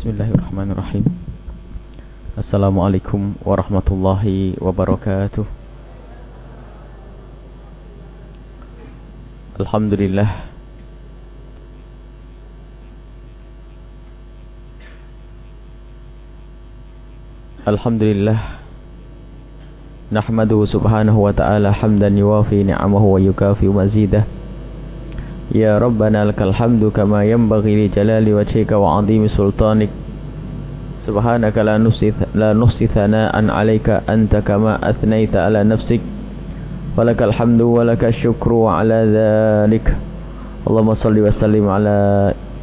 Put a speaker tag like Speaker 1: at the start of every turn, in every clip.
Speaker 1: Bismillahirrahmanirrahim Assalamualaikum warahmatullahi wabarakatuh Alhamdulillah Alhamdulillah Nahmaduhu subhanahu wa ta'ala hamdan yuwafi ni'amahu wa yukafi mazidah يا ربنا لك الحمد كما ينبغي لجلال وجهك وعظيم سلطانك. سبحانك لا نحصي لا نحصي ثناء عليك أنت كما أثنيت على نفسك. ولك الحمد ولك الشكر على ذلك. اللهم صل وسلم على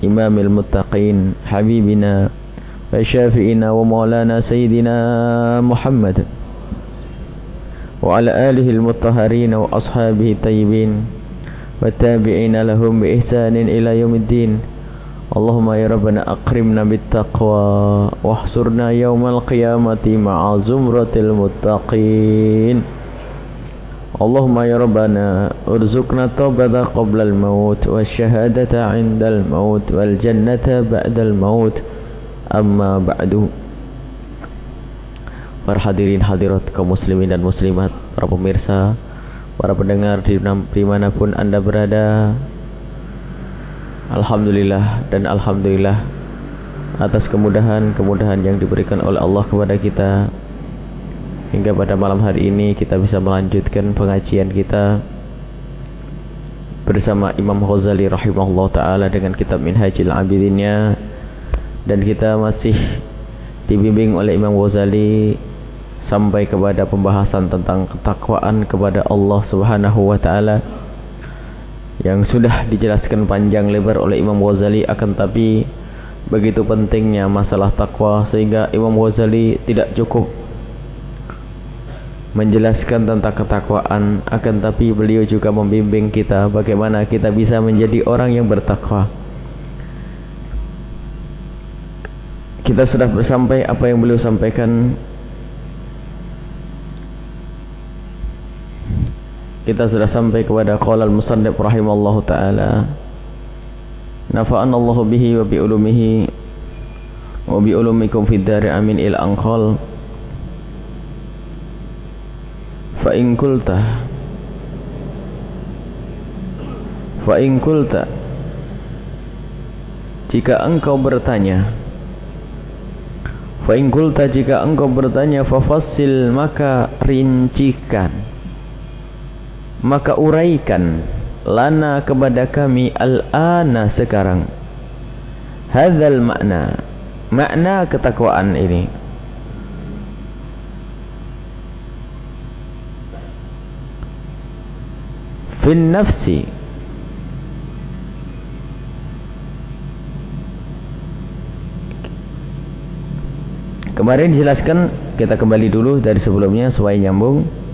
Speaker 1: إمام المتقين حبيبنا وشافئنا ومولانا سيدنا محمد. وعلى آله المطهرين وأصحابه الطيبين. والتابعين لهم بإحسان إلى يوم الدين. اللهم يا ربنا أقرمنا بالتقوى واحصرنا يوم القيامة مع زمرة المتقين. اللهم يا ربنا ارزقنا التوبة قبل الموت والشهادة عند الموت والجنة بعد الموت. Amma ba'du Para hadirin hadirat kaum muslimin dan muslimat Para pemirsa Para pendengar di mana pun anda berada Alhamdulillah dan Alhamdulillah Atas kemudahan-kemudahan yang diberikan oleh Allah kepada kita. Hingga pada malam hari ini kita bisa melanjutkan pengajian kita Bersama Imam Ghazali rahimahullah ta'ala dengan kitab Minhajil Abidinnya. Dan kita masih dibimbing oleh Imam Ghazali sampai kepada pembahasan tentang ketakwaan kepada Allah Subhanahu wa taala yang sudah dijelaskan panjang lebar oleh Imam Ghazali. Akan tapi begitu pentingnya masalah takwa sehingga Imam Ghazali tidak cukup menjelaskan tentang ketakwaan. Akan tapi beliau juga membimbing kita bagaimana kita bisa menjadi orang yang bertakwa. Kita sudah sampai apa yang beliau sampaikan kita sudah sampai kepada qala al-musannif rahimallahu taala. Nafa'ana Allah bihi wa bi ulumihi wa bi ulumikum fid dari amin il anqal. Fa in qulta fa in qulta jika engkau bertanya Fa in qulta jika engkau bertanya fafasil maka rincikan maka uraikan lana kepada kami al-ana sekarang. Hadzal makna makna ketakwaan ini. Fin nafsi. Kemarin dijelaskan kita kembali dulu dari sebelumnya supaya nyambung.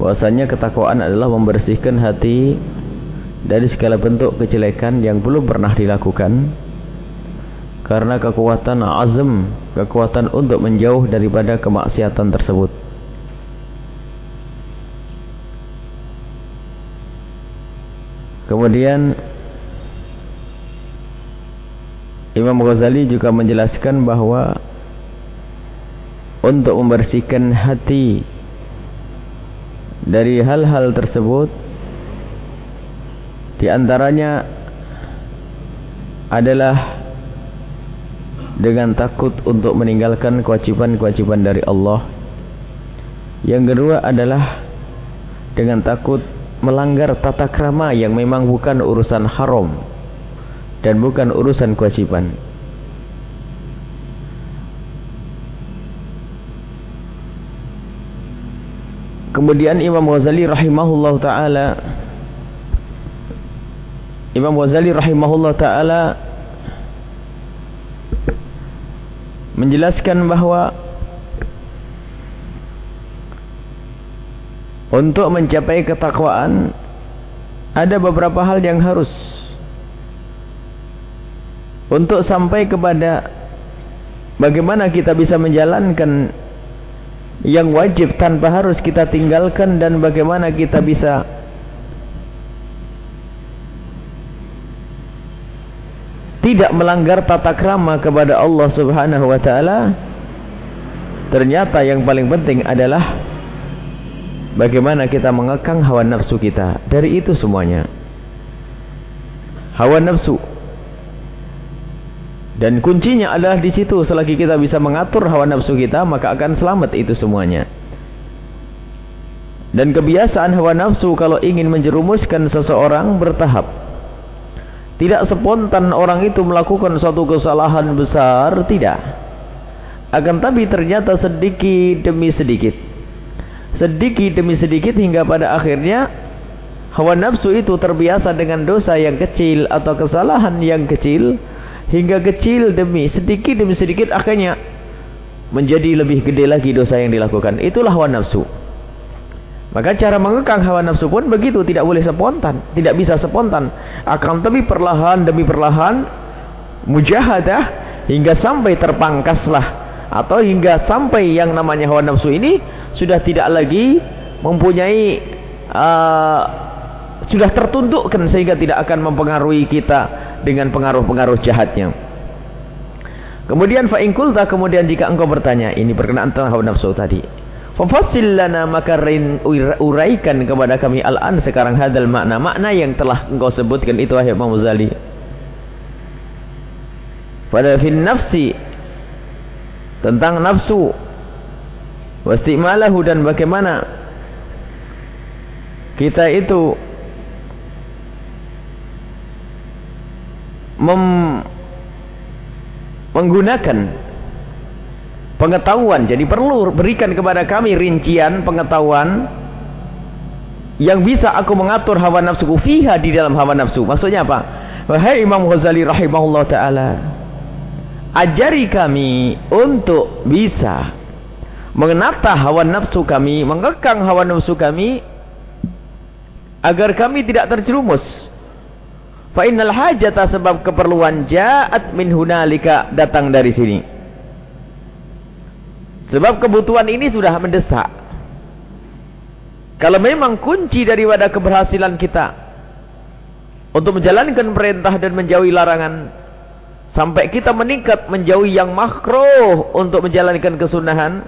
Speaker 1: Bahwasanya ketakwaan adalah membersihkan hati dari segala bentuk kejelekan yang belum pernah dilakukan karena kekuatan azam, kekuatan untuk menjauh daripada kemaksiatan tersebut. Kemudian Imam Ghazali juga menjelaskan bahwa untuk membersihkan hati dari hal-hal tersebut di antaranya adalah dengan takut untuk meninggalkan kewajiban-kewajiban dari Allah. Yang kedua adalah dengan takut melanggar tata krama yang memang bukan urusan haram dan bukan urusan kewajiban. Kemudian Imam Ghazali rahimahullah taala Imam Ghazali rahimahullah taala menjelaskan bahwa untuk mencapai ketakwaan ada beberapa hal yang harus untuk sampai kepada bagaimana kita bisa menjalankan yang wajib tanpa harus kita tinggalkan dan bagaimana kita bisa tidak melanggar tata krama kepada Allah Subhanahu wa taala ternyata yang paling penting adalah bagaimana kita mengekang hawa nafsu kita. Dari itu semuanya. Hawa nafsu dan kuncinya adalah di situ. Selagi kita bisa mengatur hawa nafsu kita maka akan selamat itu semuanya. Dan kebiasaan hawa nafsu kalau ingin menjerumuskan seseorang bertahap. Tidak spontan orang itu melakukan suatu kesalahan besar tidak. Akan tapi ternyata sedikit demi sedikit. Sedikit demi sedikit hingga pada akhirnya hawa nafsu itu terbiasa dengan dosa yang kecil atau kesalahan yang kecil hingga kecil demi sedikit demi sedikit akhirnya menjadi lebih gede lagi dosa yang dilakukan. Itulah hawa nafsu. Maka cara mengekang hawa nafsu pun begitu, tidak boleh spontan, tidak bisa spontan. Akan tapi perlahan demi perlahan mujahadah hingga sampai terpangkaslah atau hingga sampai yang namanya hawa nafsu ini sudah tidak lagi mempunyai uh, sudah tertundukkan sehingga tidak akan mempengaruhi kita dengan pengaruh-pengaruh jahatnya. Kemudian fa in kemudian jika engkau bertanya ini berkenaan tentang hawa nafsu tadi. Fafassil lana maka uraikan kepada kami al-an sekarang hadal makna makna yang telah engkau sebutkan itu wahai Imam. Pada fin nafsi tentang nafsu wastimalahu dan bagaimana kita itu mem menggunakan pengetahuan. Jadi perlu berikan kepada kami rincian pengetahuan yang bisa aku mengatur hawa nafsuku fiha di dalam hawa nafsu. Maksudnya apa? Wahai Imam Ghazali rahimahullah taala, ajari kami untuk bisa mengenata hawa nafsu kami, mengekang hawa nafsu kami agar kami tidak terjerumus Fa innal hajata sebab keperluan ja'at min hunalika datang dari sini. Sebab kebutuhan ini sudah mendesak. Kalau memang kunci daripada keberhasilan kita untuk menjalankan perintah dan menjauhi larangan sampai kita meningkat menjauhi yang makruh untuk menjalankan kesunahan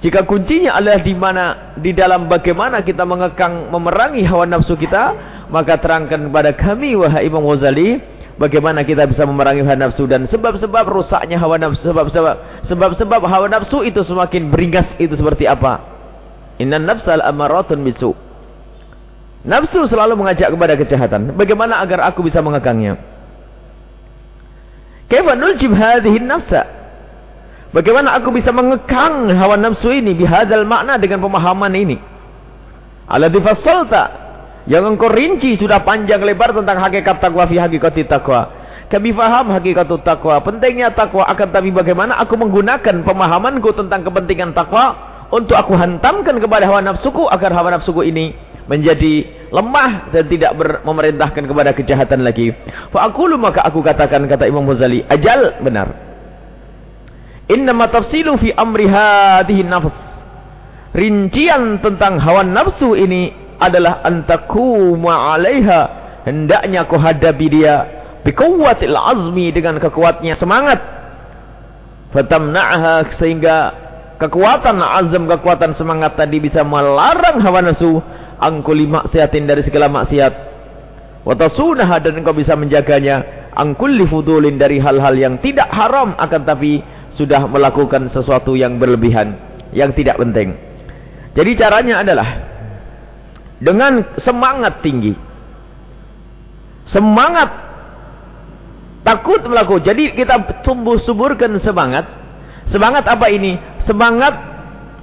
Speaker 1: jika kuncinya adalah di mana di dalam bagaimana kita mengekang memerangi hawa nafsu kita maka terangkan kepada kami wahai Imam Ghazali bagaimana kita bisa memerangi hawa nafsu dan sebab-sebab rusaknya hawa nafsu sebab-sebab sebab-sebab hawa nafsu itu semakin beringas itu seperti apa? Innan nafsal amaratun bisu nafsu selalu mengajak kepada kejahatan. Bagaimana agar aku bisa mengekangnya kaifa nuljib hadhihi nafsa? Bagaimana aku bisa mengekang hawa nafsu ini bihadzal makna dengan pemahaman ini? Alladhi fassalta yang engkau rinci sudah panjang lebar tentang hakikat takwa fi hakikat takwa. Kami faham hakikat takwa. Pentingnya takwa akan tapi bagaimana aku menggunakan pemahamanku tentang kepentingan takwa untuk aku hantamkan kepada hawa nafsuku agar hawa nafsuku ini menjadi lemah dan tidak memerintahkan kepada kejahatan lagi. Fa aku maka aku katakan kata Imam Ghazali, ajal benar. Innama tafsilu fi amri hadhihi nafs. Rincian tentang hawa nafsu ini adalah antakuma alaiha. Hendaknya kau hadapi dia biquwwatil azmi dengan kekuatnya semangat. Fatamna'ha sehingga kekuatan azam kekuatan semangat tadi bisa melarang hawa nafsu. Angkuli maksiatin dari segala maksiat. Watasunaha dan engkau bisa menjaganya. Angkulli fudulin dari hal-hal yang tidak haram akan tapi sudah melakukan sesuatu yang berlebihan yang tidak penting. Jadi caranya adalah dengan semangat tinggi. Semangat takut melakukan. Jadi kita tumbuh suburkan semangat. Semangat apa ini? Semangat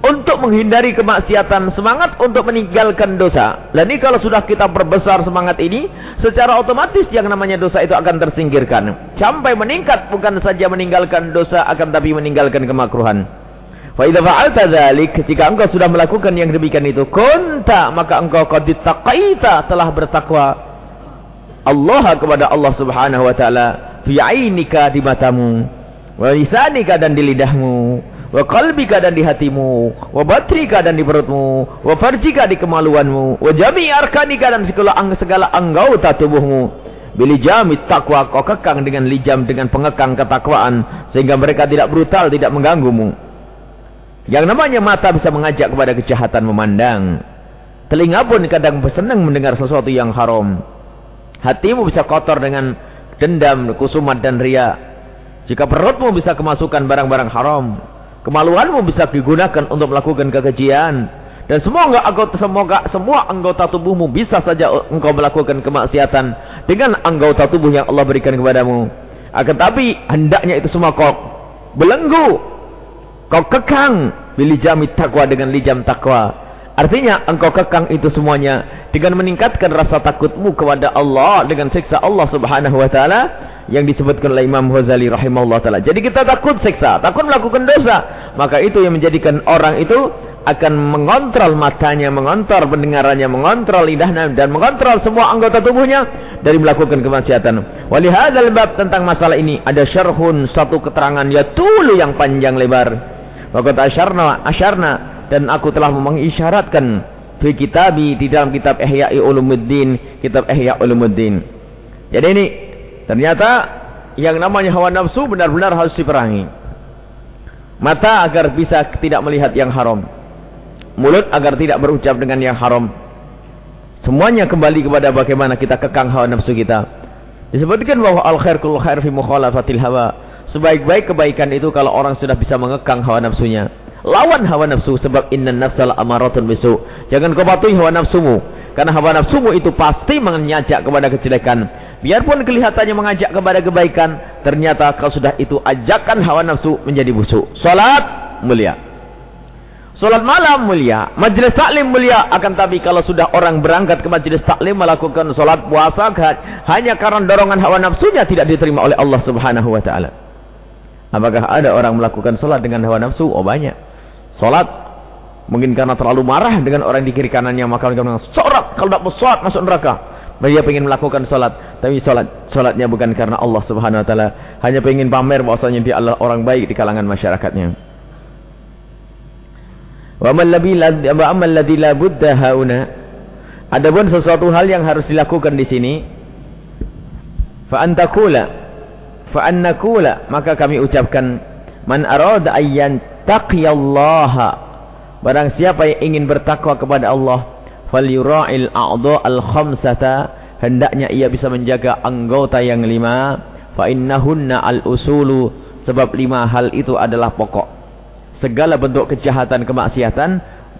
Speaker 1: untuk menghindari kemaksiatan, semangat untuk meninggalkan dosa. Dan ini kalau sudah kita perbesar semangat ini, secara otomatis yang namanya dosa itu akan tersingkirkan. Sampai meningkat bukan saja meninggalkan dosa akan tapi meninggalkan kemakruhan. Fa idza fa'alta dzalik, jika engkau sudah melakukan yang demikian itu, kunta maka engkau qad taqaita telah bertakwa Allah kepada Allah Subhanahu wa taala fi ainika di matamu, wa lisanika dan di lidahmu, wa qalbika dan di hatimu, wa batrika dan di perutmu, wa farjika di kemaluanmu, wa jami' arkanika dan segala segala anggota tubuhmu. Bilijamit takwa kau kekang dengan lijam dengan pengekang ketakwaan sehingga mereka tidak brutal, tidak mengganggumu. Yang namanya mata bisa mengajak kepada kejahatan memandang. Telinga pun kadang bersenang mendengar sesuatu yang haram. Hatimu bisa kotor dengan dendam, kusumat dan ria. Jika perutmu bisa kemasukan barang-barang haram. Kemaluanmu bisa digunakan untuk melakukan kekejian. Dan semua anggota, semoga semua anggota tubuhmu bisa saja engkau melakukan kemaksiatan dengan anggota tubuh yang Allah berikan kepadamu. Akan tapi hendaknya itu semua kau belenggu, kau kekang jami takwa dengan lijam takwa. Artinya engkau kekang itu semuanya dengan meningkatkan rasa takutmu kepada Allah dengan siksa Allah Subhanahu wa taala yang disebutkan oleh Imam Ghazali rahimahullah taala. Jadi kita takut siksa, takut melakukan dosa, maka itu yang menjadikan orang itu akan mengontrol matanya, mengontrol pendengarannya, mengontrol lidahnya dan mengontrol semua anggota tubuhnya dari melakukan kemaksiatan. Walihadzal bab tentang masalah ini ada syarhun satu keterangan ya tulu yang panjang lebar. Waqat asyarna asyarna dan aku telah mengisyaratkan fi kitabi di dalam kitab Ihya Ulumuddin, kitab Ihya Ulumuddin. Jadi ini ternyata yang namanya hawa nafsu benar-benar harus diperangi. Mata agar bisa tidak melihat yang haram mulut agar tidak berucap dengan yang haram. Semuanya kembali kepada bagaimana kita kekang hawa nafsu kita. Disebutkan bahwa al khair kullu khair fi mukhalafatil hawa. Sebaik-baik kebaikan itu kalau orang sudah bisa mengekang hawa nafsunya. Lawan hawa nafsu sebab inna nafsal amaratun bisu. Jangan kau patuhi hawa nafsumu. Karena hawa nafsumu itu pasti mengajak kepada kejelekan. Biarpun kelihatannya mengajak kepada kebaikan, ternyata kau sudah itu ajakan hawa nafsu menjadi busuk. Salat mulia. Salat malam mulia, majlis taklim mulia. Akan tapi kalau sudah orang berangkat ke majlis taklim melakukan salat puasa hanya karena dorongan hawa nafsunya tidak diterima oleh Allah Subhanahu wa taala. Apakah ada orang melakukan salat dengan hawa nafsu? Oh banyak. Salat mungkin karena terlalu marah dengan orang di kiri kanannya maka mereka mengatakan, "Sorak kalau tidak mau salat masuk neraka." Dia ingin melakukan salat, tapi salat salatnya bukan karena Allah Subhanahu wa taala, hanya ingin pamer bahwasanya dia adalah orang baik di kalangan masyarakatnya. Wa amal ladzi la budda hauna. Adapun sesuatu hal yang harus dilakukan di sini fa antakula fa annakula maka kami ucapkan man arada ayyan taqiyallaha barang siapa yang ingin bertakwa kepada Allah falyura'il a'dha al khamsata hendaknya ia bisa menjaga anggota yang lima fa innahunna al usulu sebab lima hal itu adalah pokok segala bentuk kejahatan kemaksiatan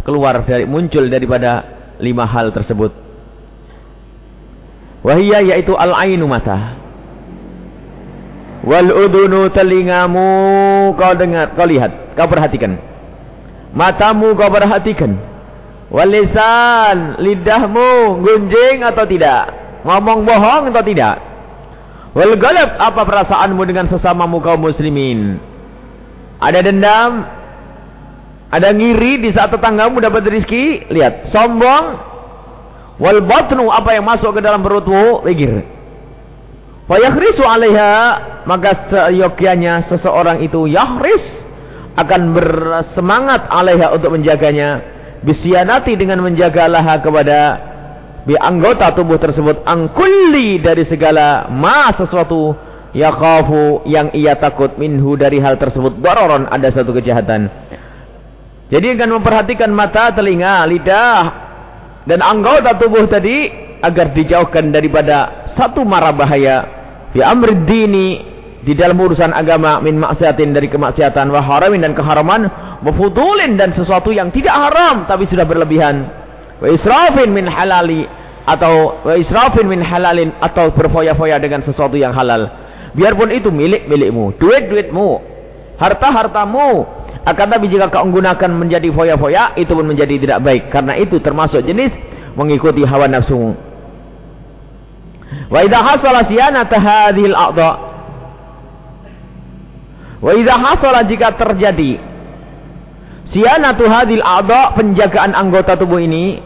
Speaker 1: keluar dari muncul daripada lima hal tersebut. Wahia yaitu al-ainu mata. Wal udunu telingamu kau dengar, kau lihat, kau perhatikan. Matamu kau perhatikan. Wal lisan, lidahmu gunjing atau tidak? Ngomong bohong atau tidak? Wal galab, apa perasaanmu dengan sesamamu kaum muslimin? Ada dendam, ada ngiri di saat tetanggamu dapat rezeki, lihat, sombong. Wal batnu apa yang masuk ke dalam perutmu, pikir. Fayakhrisu alaiha, maka seyogyanya seseorang itu yahris akan bersemangat alaiha untuk menjaganya. Bisianati dengan menjaga laha kepada bi anggota tubuh tersebut angkulli dari segala ma sesuatu yakafu yang ia takut minhu dari hal tersebut dororon ada satu kejahatan jadi akan memperhatikan mata, telinga, lidah dan anggota tubuh tadi agar dijauhkan daripada satu mara bahaya fi amri dini di dalam urusan agama min maksiatin dari kemaksiatan wa haramin dan keharaman wa fudulin dan sesuatu yang tidak haram tapi sudah berlebihan wa israfin min halali atau wa israfin min halalin atau berfoya-foya dengan sesuatu yang halal biarpun itu milik milikmu duit duitmu harta hartamu akan tapi jika kau gunakan menjadi foya-foya, itu pun menjadi tidak baik. Karena itu termasuk jenis mengikuti hawa nafsu. Wa idha hasala siyanata hadhil a'dha. Wa idha hasala jika terjadi siyanatu hadhil a'dha, penjagaan anggota tubuh ini,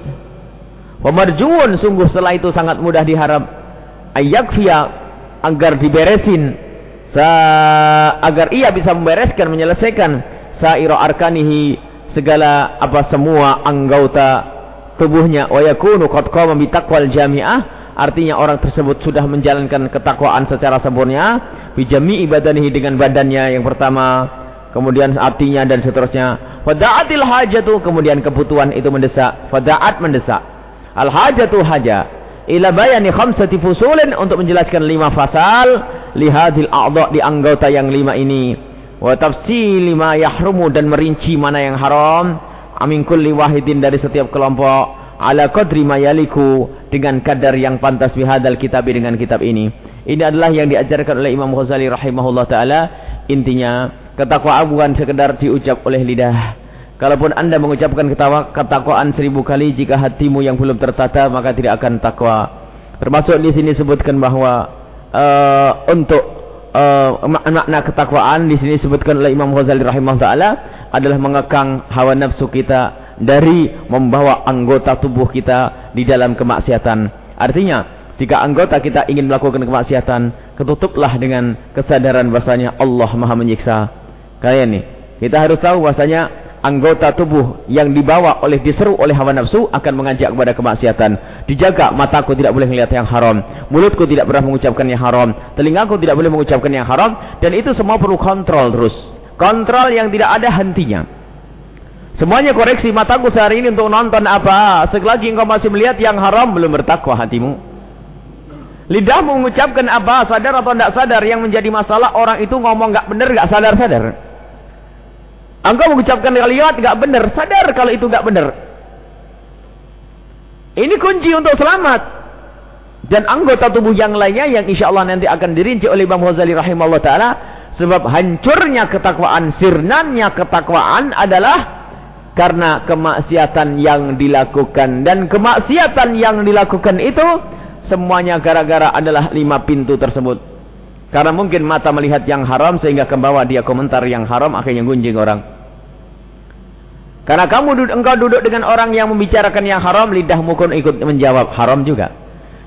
Speaker 1: wa marjuun sungguh setelah itu sangat mudah diharap ayakfiya agar diberesin sa agar ia bisa membereskan menyelesaikan saira arkanihi segala apa semua anggota tubuhnya wa yakunu qad qama bi taqwal jami'ah artinya orang tersebut sudah menjalankan ketakwaan secara sempurna bijami ibadanihi dengan badannya yang pertama kemudian artinya dan seterusnya. Fada'atil hajatu kemudian kebutuhan itu mendesak. Fada'at mendesak. Al hajatu haja ila bayani khamsati fusulin untuk menjelaskan lima fasal lihadil a'dha di anggota yang lima ini. Wa tafsili ma yahrumu dan merinci mana yang haram. Amin kulli wahidin dari setiap kelompok ala qadri mayaliku dengan kadar yang pantas bihadal kitab dengan kitab ini. Ini adalah yang diajarkan oleh Imam Ghazali rahimahullah taala. Intinya ketakwaan bukan sekedar diucap oleh lidah. Kalaupun anda mengucapkan ketawa, ketakwaan seribu kali jika hatimu yang belum tertata maka tidak akan takwa. Termasuk di sini sebutkan bahwa uh, untuk uh, makna ketakwaan di sini sebutkan oleh Imam Ghazali rahimahullah taala adalah mengekang hawa nafsu kita dari membawa anggota tubuh kita di dalam kemaksiatan. Artinya, jika anggota kita ingin melakukan kemaksiatan, ketutuplah dengan kesadaran bahasanya Allah Maha menyiksa. Kalian nih, kita harus tahu bahasanya anggota tubuh yang dibawa oleh diseru oleh hawa nafsu akan mengajak kepada kemaksiatan. Dijaga mataku tidak boleh melihat yang haram, mulutku tidak pernah mengucapkan yang haram, telingaku tidak boleh mengucapkan yang haram dan itu semua perlu kontrol terus. Kontrol yang tidak ada hentinya. Semuanya koreksi mataku sehari ini untuk nonton apa. Selagi engkau masih melihat yang haram belum bertakwa hatimu. Lidahmu mengucapkan apa, sadar atau tidak sadar yang menjadi masalah orang itu ngomong nggak benar nggak sadar-sadar. Engkau mengucapkan kalimat nggak benar, sadar kalau itu nggak benar. Ini kunci untuk selamat. Dan anggota tubuh yang lainnya yang insya Allah nanti akan dirinci oleh Imam Ghazali rahimahullah ta'ala. Sebab hancurnya ketakwaan, sirnannya ketakwaan adalah karena kemaksiatan yang dilakukan. Dan kemaksiatan yang dilakukan itu semuanya gara-gara adalah lima pintu tersebut. Karena mungkin mata melihat yang haram sehingga kembawa dia komentar yang haram akhirnya gunjing orang. Karena kamu duduk, engkau duduk dengan orang yang membicarakan yang haram lidahmu pun ikut menjawab haram juga.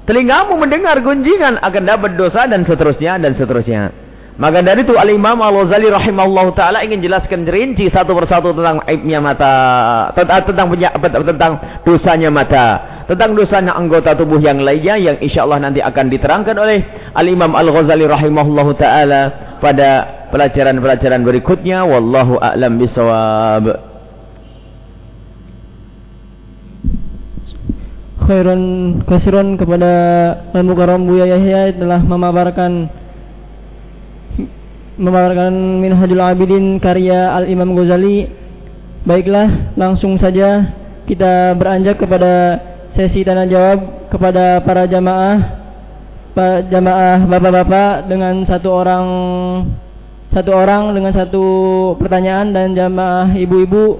Speaker 1: Telingamu mendengar gunjingan akan dapat dosa dan seterusnya dan seterusnya maka dari itu Al-Imam Al-Ghazali rahimahullah taala ingin jelaskan rinci satu persatu tentang aibnya mata, tentang tentang dosanya mata, tentang dosanya anggota tubuh yang lainnya yang insyaallah nanti akan diterangkan oleh Al-Imam Al-Ghazali rahimahullah taala pada pelajaran-pelajaran berikutnya wallahu a'lam bisawab.
Speaker 2: Khairan kepada Al-Mukarram Buya Yahya telah memaparkan memaparkan Minhajul Abidin karya Al-Imam Ghazali. Baiklah, langsung saja kita beranjak kepada sesi tanya jawab kepada para jamaah Pak jamaah bapak-bapak dengan satu orang satu orang dengan satu pertanyaan dan jamaah ibu-ibu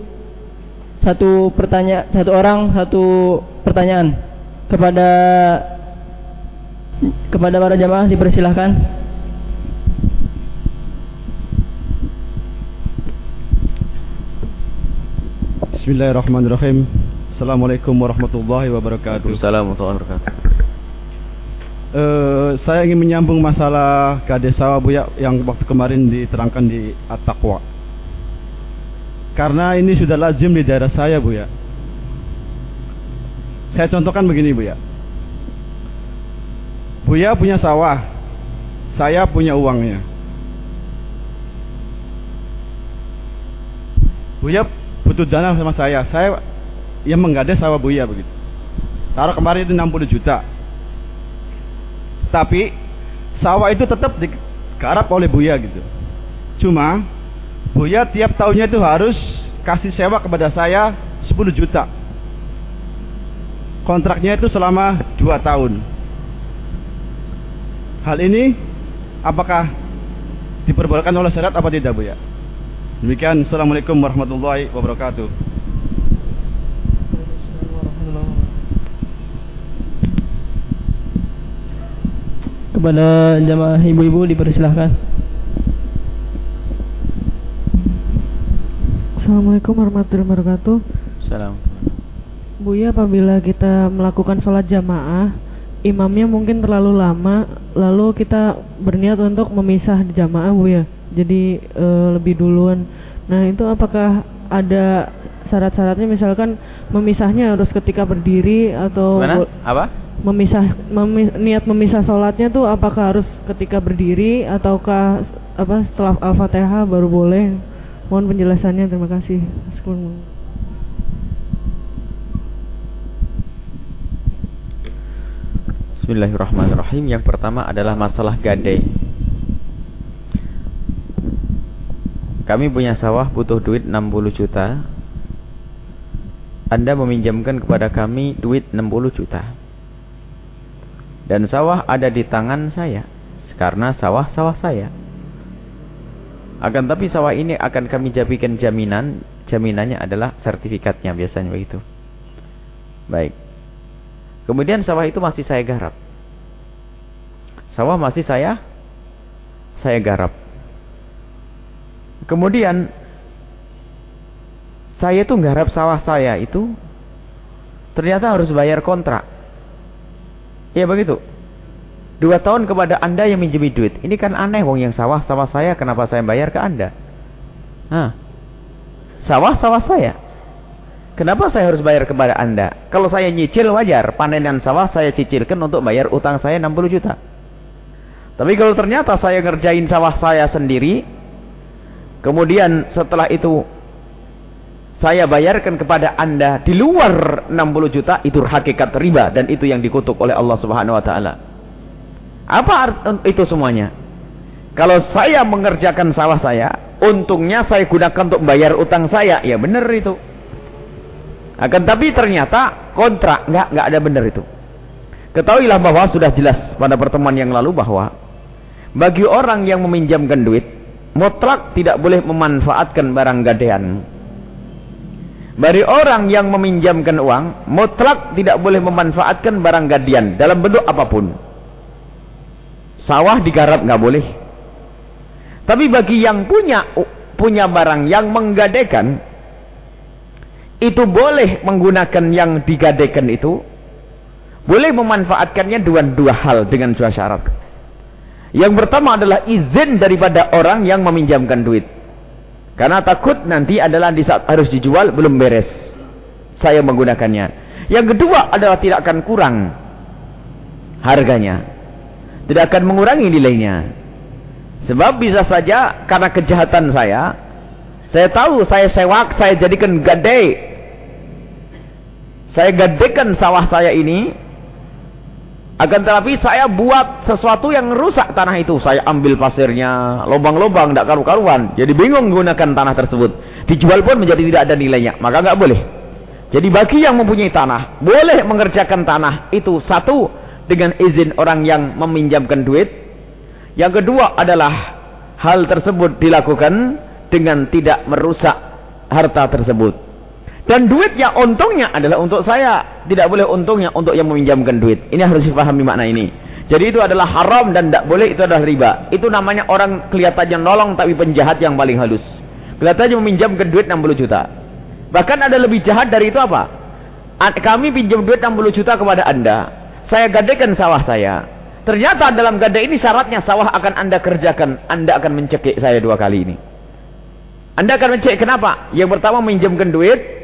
Speaker 2: satu pertanyaan satu orang satu pertanyaan kepada kepada para jamaah dipersilahkan.
Speaker 3: Bismillahirrahmanirrahim. Assalamualaikum warahmatullahi wabarakatuh.
Speaker 1: Assalamualaikum warahmatullahi wabarakatuh.
Speaker 3: Uh, saya ingin menyambung masalah kades sawah Buya yang waktu kemarin diterangkan di At-Taqwa. Karena ini sudah lazim di daerah saya Buya. Saya contohkan begini Buya. Buya punya sawah. Saya punya uangnya. Buya dana sama saya. Saya yang menggades sawah Buya begitu. Taruh kemarin itu 60 juta. Tapi sawah itu tetap digarap oleh Buya gitu. Cuma Buya tiap tahunnya itu harus kasih sewa kepada saya 10 juta. Kontraknya itu selama 2 tahun. Hal ini apakah diperbolehkan oleh syariat apa tidak Bu ya? Demikian Assalamualaikum warahmatullahi wabarakatuh.
Speaker 2: Kepada jamaah ibu-ibu dipersilahkan.
Speaker 4: Assalamualaikum warahmatullahi wabarakatuh.
Speaker 1: Salam.
Speaker 4: Buya apabila kita melakukan sholat jamaah Imamnya mungkin terlalu lama Lalu kita berniat untuk memisah di jamaah Buya jadi e, lebih duluan. Nah itu apakah ada syarat-syaratnya? Misalkan memisahnya harus ketika berdiri atau
Speaker 1: Mana? apa?
Speaker 4: memisah memi- niat memisah sholatnya tuh apakah harus ketika berdiri ataukah apa setelah al-fatihah baru boleh? Mohon penjelasannya. Terima kasih.
Speaker 1: Bismillahirrahmanirrahim. Yang pertama adalah masalah gadai Kami punya sawah butuh duit 60 juta Anda meminjamkan kepada kami duit 60 juta dan sawah ada di tangan saya karena sawah-sawah saya. Akan tapi sawah ini akan kami jadikan jaminan, jaminannya adalah sertifikatnya biasanya begitu. Baik. Kemudian sawah itu masih saya garap. Sawah masih saya saya garap. Kemudian saya itu garap sawah saya itu ternyata harus bayar kontrak. Ya begitu. Dua tahun kepada anda yang minjemi duit. Ini kan aneh wong yang sawah sawah saya. Kenapa saya bayar ke anda? Hah? Sawah sawah saya. Kenapa saya harus bayar kepada anda? Kalau saya nyicil wajar. Panenan sawah saya cicilkan untuk bayar utang saya 60 juta. Tapi kalau ternyata saya ngerjain sawah saya sendiri. Kemudian setelah itu saya bayarkan kepada anda di luar 60 juta itu hakikat riba dan itu yang dikutuk oleh Allah Subhanahu wa taala. Apa itu semuanya? Kalau saya mengerjakan sawah saya, untungnya saya gunakan untuk bayar utang saya, ya benar itu. Akan tapi ternyata kontrak nggak nggak ada benar itu. Ketahuilah bahwa sudah jelas pada pertemuan yang lalu bahwa bagi orang yang meminjamkan duit, mutlak tidak boleh memanfaatkan barang gadean dari orang yang meminjamkan uang, mutlak tidak boleh memanfaatkan barang gadian dalam bentuk apa pun. Sawah digarap nggak boleh. Tapi bagi yang punya punya barang yang menggadekan, itu boleh menggunakan yang digadekan itu, boleh memanfaatkannya dua dua hal dengan dua syarat. Yang pertama adalah izin daripada orang yang meminjamkan duit. Karena takut nanti adalah di saat harus dijual belum beres. Saya menggunakannya. Yang kedua adalah tidak akan kurang harganya. Tidak akan mengurangi nilainya. Sebab bisa saja karena kejahatan saya, saya tahu saya sewak, saya jadikan gade. Saya gadekan sawah saya ini akan tetapi saya buat sesuatu yang rusak tanah itu. Saya ambil pasirnya, lubang-lubang, tidak karu-karuan. Jadi bingung menggunakan tanah tersebut. Dijual pun menjadi tidak ada nilainya. Maka nggak boleh. Jadi bagi yang mempunyai tanah, boleh mengerjakan tanah itu satu dengan izin orang yang meminjamkan duit. Yang kedua adalah hal tersebut dilakukan dengan tidak merusak harta tersebut. Dan duitnya untungnya adalah untuk saya. Tidak boleh untungnya untuk yang meminjamkan duit. Ini harus dipahami makna ini. Jadi itu adalah haram dan tidak boleh itu adalah riba. Itu namanya orang kelihatannya nolong tapi penjahat yang paling halus. Kelihatannya meminjamkan duit 60 juta. Bahkan ada lebih jahat dari itu apa? Kami pinjam duit 60 juta kepada anda. Saya gadekan sawah saya. Ternyata dalam gade ini syaratnya sawah akan anda kerjakan. Anda akan mencekik saya dua kali ini. Anda akan mencekik kenapa? Yang pertama meminjamkan duit.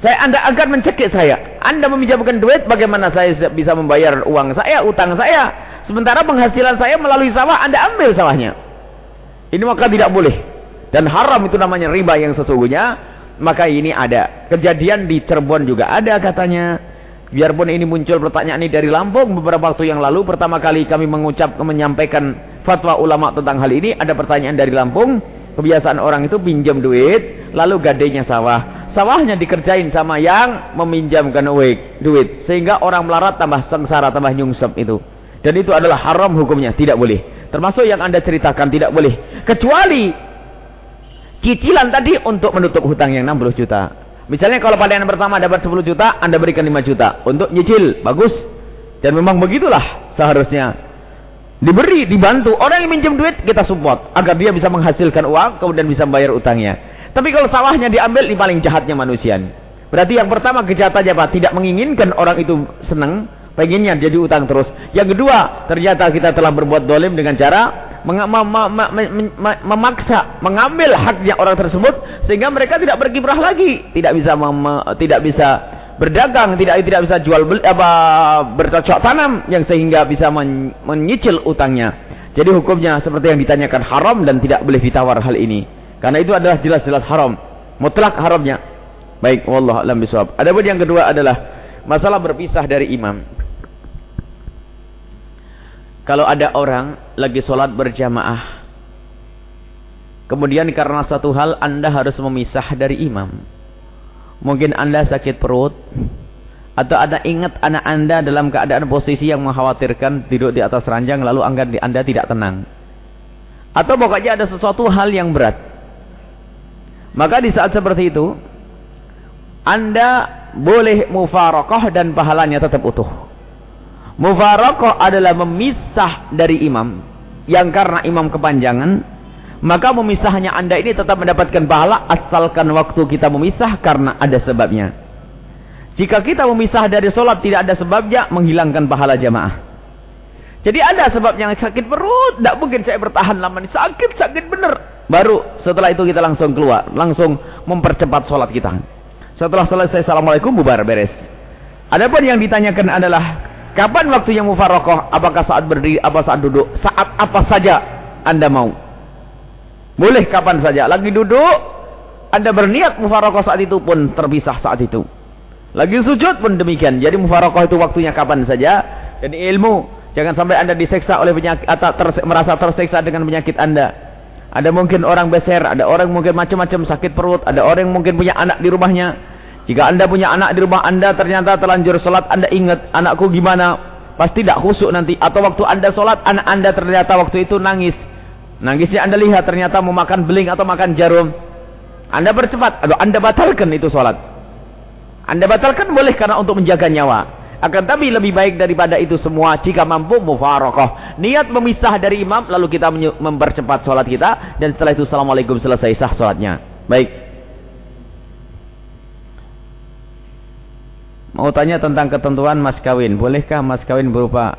Speaker 1: Saya Anda akan mencekik saya. Anda meminjamkan duit, bagaimana saya bisa membayar uang saya, utang saya. Sementara penghasilan saya melalui sawah, Anda ambil sawahnya. Ini maka tidak boleh. Dan haram itu namanya riba yang sesungguhnya. Maka ini ada. Kejadian di Cirebon juga ada katanya. Biarpun ini muncul pertanyaan ini dari Lampung beberapa waktu yang lalu. Pertama kali kami mengucap, menyampaikan fatwa ulama tentang hal ini. Ada pertanyaan dari Lampung. Kebiasaan orang itu pinjam duit, lalu gadenya sawah sawahnya dikerjain sama yang meminjamkan duit, sehingga orang melarat tambah sengsara tambah nyungsep itu. Dan itu adalah haram hukumnya tidak boleh. Termasuk yang anda ceritakan tidak boleh. Kecuali cicilan tadi untuk menutup hutang yang 60 juta. Misalnya kalau pada yang pertama dapat 10 juta anda berikan 5 juta. Untuk nyicil bagus. Dan memang begitulah seharusnya. Diberi dibantu. Orang yang minjem duit kita support. Agar dia bisa menghasilkan uang kemudian bisa membayar utangnya tapi kalau sawahnya diambil, ini paling jahatnya manusia. Berarti yang pertama kejahatannya apa? Tidak menginginkan orang itu senang, pengennya jadi utang terus. Yang kedua, ternyata kita telah berbuat dolim dengan cara memaksa, mengambil haknya orang tersebut, sehingga mereka tidak berkiprah lagi, tidak bisa tidak bisa berdagang tidak tidak bisa jual apa bercocok tanam yang sehingga bisa men, menyicil utangnya. Jadi hukumnya seperti yang ditanyakan haram dan tidak boleh ditawar hal ini. Karena itu adalah jelas-jelas haram. Mutlak haramnya. Baik, wallah alam bisawab. Adapun yang kedua adalah masalah berpisah dari imam. Kalau ada orang lagi sholat berjamaah. Kemudian karena satu hal Anda harus memisah dari imam. Mungkin Anda sakit perut. Atau Anda ingat anak Anda dalam keadaan posisi yang mengkhawatirkan duduk di atas ranjang lalu Anda tidak tenang. Atau pokoknya ada sesuatu hal yang berat. Maka di saat seperti itu, Anda boleh mufarokoh dan pahalanya tetap utuh. Mufarokoh adalah memisah dari imam. Yang karena imam kepanjangan, maka memisahnya anda ini tetap mendapatkan pahala asalkan waktu kita memisah karena ada sebabnya. Jika kita memisah dari sholat tidak ada sebabnya, menghilangkan pahala jamaah. Jadi ada sebabnya sakit perut, tidak mungkin saya bertahan lama ini sakit sakit benar. Baru setelah itu kita langsung keluar, langsung mempercepat sholat kita. Setelah selesai assalamualaikum bubar beres. Adapun yang ditanyakan adalah kapan waktu yang mufarokoh? Apakah saat berdiri, apa saat duduk? Saat apa saja anda mau? Boleh kapan saja. Lagi duduk, Anda berniat mufarokoh saat itu pun terpisah saat itu. Lagi sujud pun demikian. Jadi mufarokoh itu waktunya kapan saja. Dan ilmu. Jangan sampai Anda diseksa oleh penyakit atau ter, merasa terseksa dengan penyakit Anda. Ada mungkin orang beser, ada orang mungkin macam-macam sakit perut, ada orang yang mungkin punya anak di rumahnya. Jika Anda punya anak di rumah Anda ternyata terlanjur sholat, Anda ingat anakku gimana? Pasti tidak khusuk nanti. Atau waktu Anda sholat, anak Anda ternyata waktu itu nangis. Nangisnya anda lihat ternyata mau makan beling atau makan jarum. Anda bercepat. Aduh, anda batalkan itu sholat. Anda batalkan boleh karena untuk menjaga nyawa. Akan tapi lebih baik daripada itu semua jika mampu mufarokoh. Niat memisah dari imam lalu kita mempercepat sholat kita. Dan setelah itu Assalamualaikum selesai sah sholatnya. Baik. Mau tanya tentang ketentuan mas kawin. Bolehkah mas kawin berupa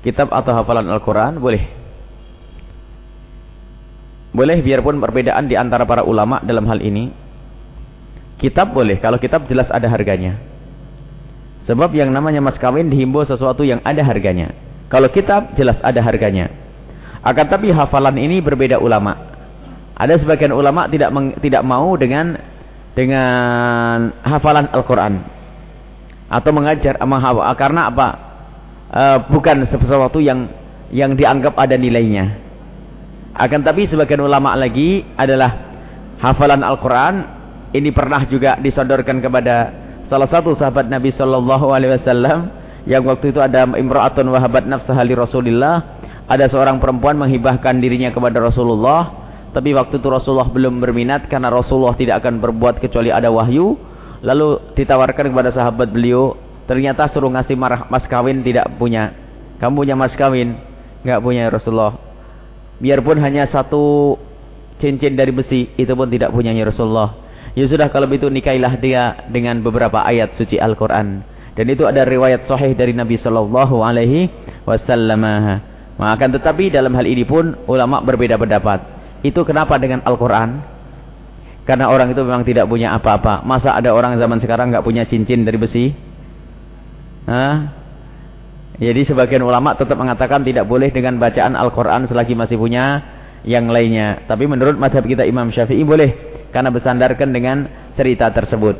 Speaker 1: kitab atau hafalan Al-Quran? Boleh. Boleh biarpun perbedaan di antara para ulama dalam hal ini. Kitab boleh, kalau kitab jelas ada harganya. Sebab yang namanya mas kawin dihimbau sesuatu yang ada harganya. Kalau kitab jelas ada harganya. Akan tapi hafalan ini berbeda ulama. Ada sebagian ulama tidak meng, tidak mau dengan dengan hafalan Al-Qur'an atau mengajar karena apa? E, bukan sesuatu yang yang dianggap ada nilainya. Akan tapi sebagian ulama lagi adalah hafalan Al-Quran. Ini pernah juga disodorkan kepada salah satu sahabat Nabi Sallallahu Alaihi Wasallam yang waktu itu ada imro'atun wahabat nafsahali Rasulullah. Ada seorang perempuan menghibahkan dirinya kepada Rasulullah. Tapi waktu itu Rasulullah belum berminat karena Rasulullah tidak akan berbuat kecuali ada wahyu. Lalu ditawarkan kepada sahabat beliau. Ternyata suruh ngasih mas kawin tidak punya. Kamu punya mas kawin? Enggak punya Rasulullah biarpun hanya satu cincin dari besi itu pun tidak punyanya Rasulullah ya sudah kalau begitu nikailah dia dengan beberapa ayat suci Al-Quran dan itu ada riwayat sahih dari Nabi Sallallahu Alaihi Wasallam akan tetapi dalam hal ini pun ulama berbeda pendapat itu kenapa dengan Al-Quran karena orang itu memang tidak punya apa-apa masa ada orang zaman sekarang nggak punya cincin dari besi Hah? Jadi sebagian ulama tetap mengatakan tidak boleh dengan bacaan Al-Quran selagi masih punya yang lainnya. Tapi menurut madhab kita Imam Syafi'i boleh. Karena bersandarkan dengan cerita tersebut.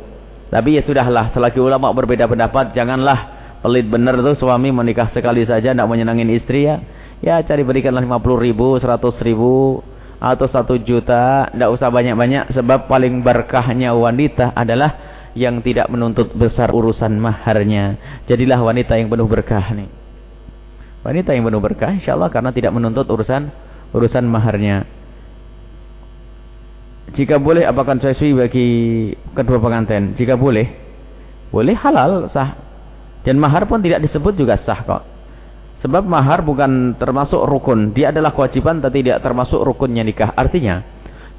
Speaker 1: Tapi ya sudahlah, selagi ulama berbeda pendapat, janganlah pelit benar tuh suami menikah sekali saja, tidak menyenangin istri ya. Ya cari berikanlah 50 ribu, 100 ribu, atau 1 juta. Tidak usah banyak-banyak, sebab paling berkahnya wanita adalah yang tidak menuntut besar urusan maharnya. Jadilah wanita yang penuh berkah nih. Wanita yang penuh berkah insyaallah karena tidak menuntut urusan urusan maharnya. Jika boleh apakah sesuai bagi kedua pengantin? Jika boleh, boleh halal sah. Dan mahar pun tidak disebut juga sah kok. Sebab mahar bukan termasuk rukun, dia adalah kewajiban tapi tidak termasuk rukunnya nikah. Artinya,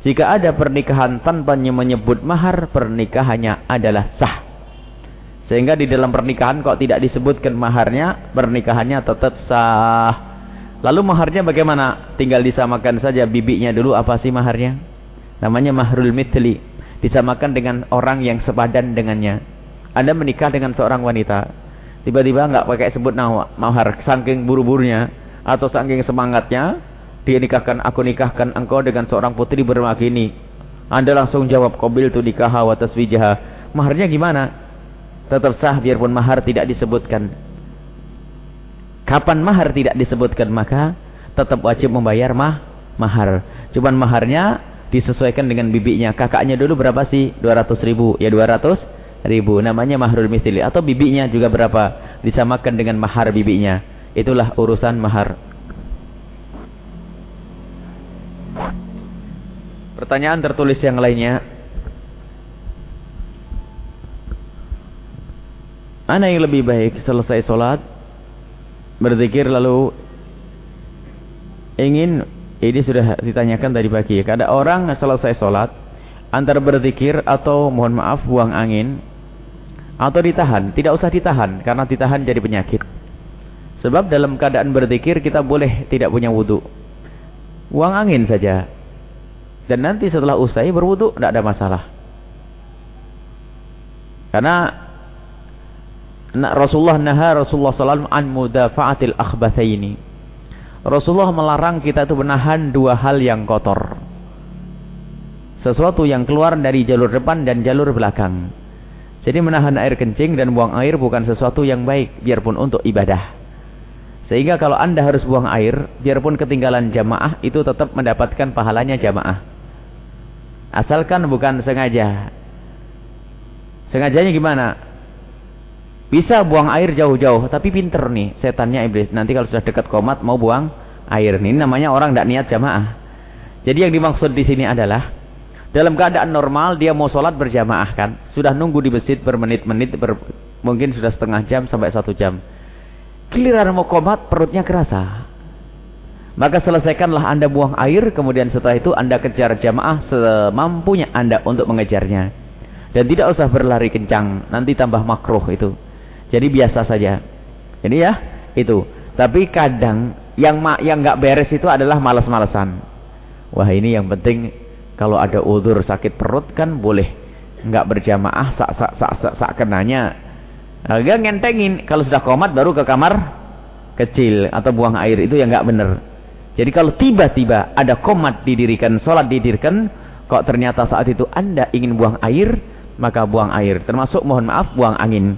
Speaker 1: jika ada pernikahan tanpa menyebut mahar, pernikahannya adalah sah. Sehingga di dalam pernikahan kok tidak disebutkan maharnya, pernikahannya tetap sah. Lalu maharnya bagaimana? Tinggal disamakan saja bibinya dulu apa sih maharnya? Namanya mahrul mitli. Disamakan dengan orang yang sepadan dengannya. Anda menikah dengan seorang wanita, tiba-tiba nggak pakai sebut nama mahar, saking buru-burunya atau saking semangatnya, dia nikahkan, aku nikahkan engkau dengan seorang putri bernama gini. Anda langsung jawab, qabil tu nikah wa taswijah. Maharnya gimana? Tetap sah biarpun mahar tidak disebutkan. Kapan mahar tidak disebutkan maka tetap wajib membayar mah mahar. Cuman maharnya disesuaikan dengan bibinya. Kakaknya dulu berapa sih? 200 ribu. Ya 200 ribu. Namanya mahrul misli. Atau bibinya juga berapa? Disamakan dengan mahar bibinya. Itulah urusan mahar. Pertanyaan tertulis yang lainnya. Mana yang lebih baik selesai sholat berzikir lalu ingin ini sudah ditanyakan tadi pagi. Ada orang selesai sholat antara berzikir atau mohon maaf buang angin atau ditahan. Tidak usah ditahan karena ditahan jadi penyakit. Sebab dalam keadaan berzikir kita boleh tidak punya wudhu. Buang angin saja. Dan nanti setelah usai berwudu tidak ada masalah. Karena Rasulullah naha Rasulullah SAW an mudafa'atil akhbathaini. Rasulullah melarang kita itu menahan dua hal yang kotor. Sesuatu yang keluar dari jalur depan dan jalur belakang. Jadi menahan air kencing dan buang air bukan sesuatu yang baik biarpun untuk ibadah. Sehingga kalau anda harus buang air, biarpun ketinggalan jamaah, itu tetap mendapatkan pahalanya jamaah. Asalkan bukan sengaja. Sengajanya gimana? Bisa buang air jauh-jauh, tapi pinter nih setannya iblis. Nanti kalau sudah dekat komat mau buang air. Ini namanya orang tidak niat jamaah. Jadi yang dimaksud di sini adalah dalam keadaan normal dia mau sholat berjamaah kan. Sudah nunggu di masjid bermenit-menit, ber, mungkin sudah setengah jam sampai satu jam. Giliran mau komat perutnya kerasa. Maka selesaikanlah Anda buang air, kemudian setelah itu Anda kejar jamaah semampunya Anda untuk mengejarnya. Dan tidak usah berlari kencang, nanti tambah makruh itu. Jadi biasa saja. Ini ya, itu. Tapi kadang yang yang nggak beres itu adalah malas-malesan. Wah ini yang penting kalau ada udur sakit perut kan boleh nggak berjamaah sak sak sak sak, sak kenanya. Agak ngentengin kalau sudah komat baru ke kamar kecil atau buang air itu yang nggak benar. Jadi kalau tiba-tiba ada komat didirikan, sholat didirikan, kok ternyata saat itu anda ingin buang air, maka buang air. Termasuk mohon maaf buang angin.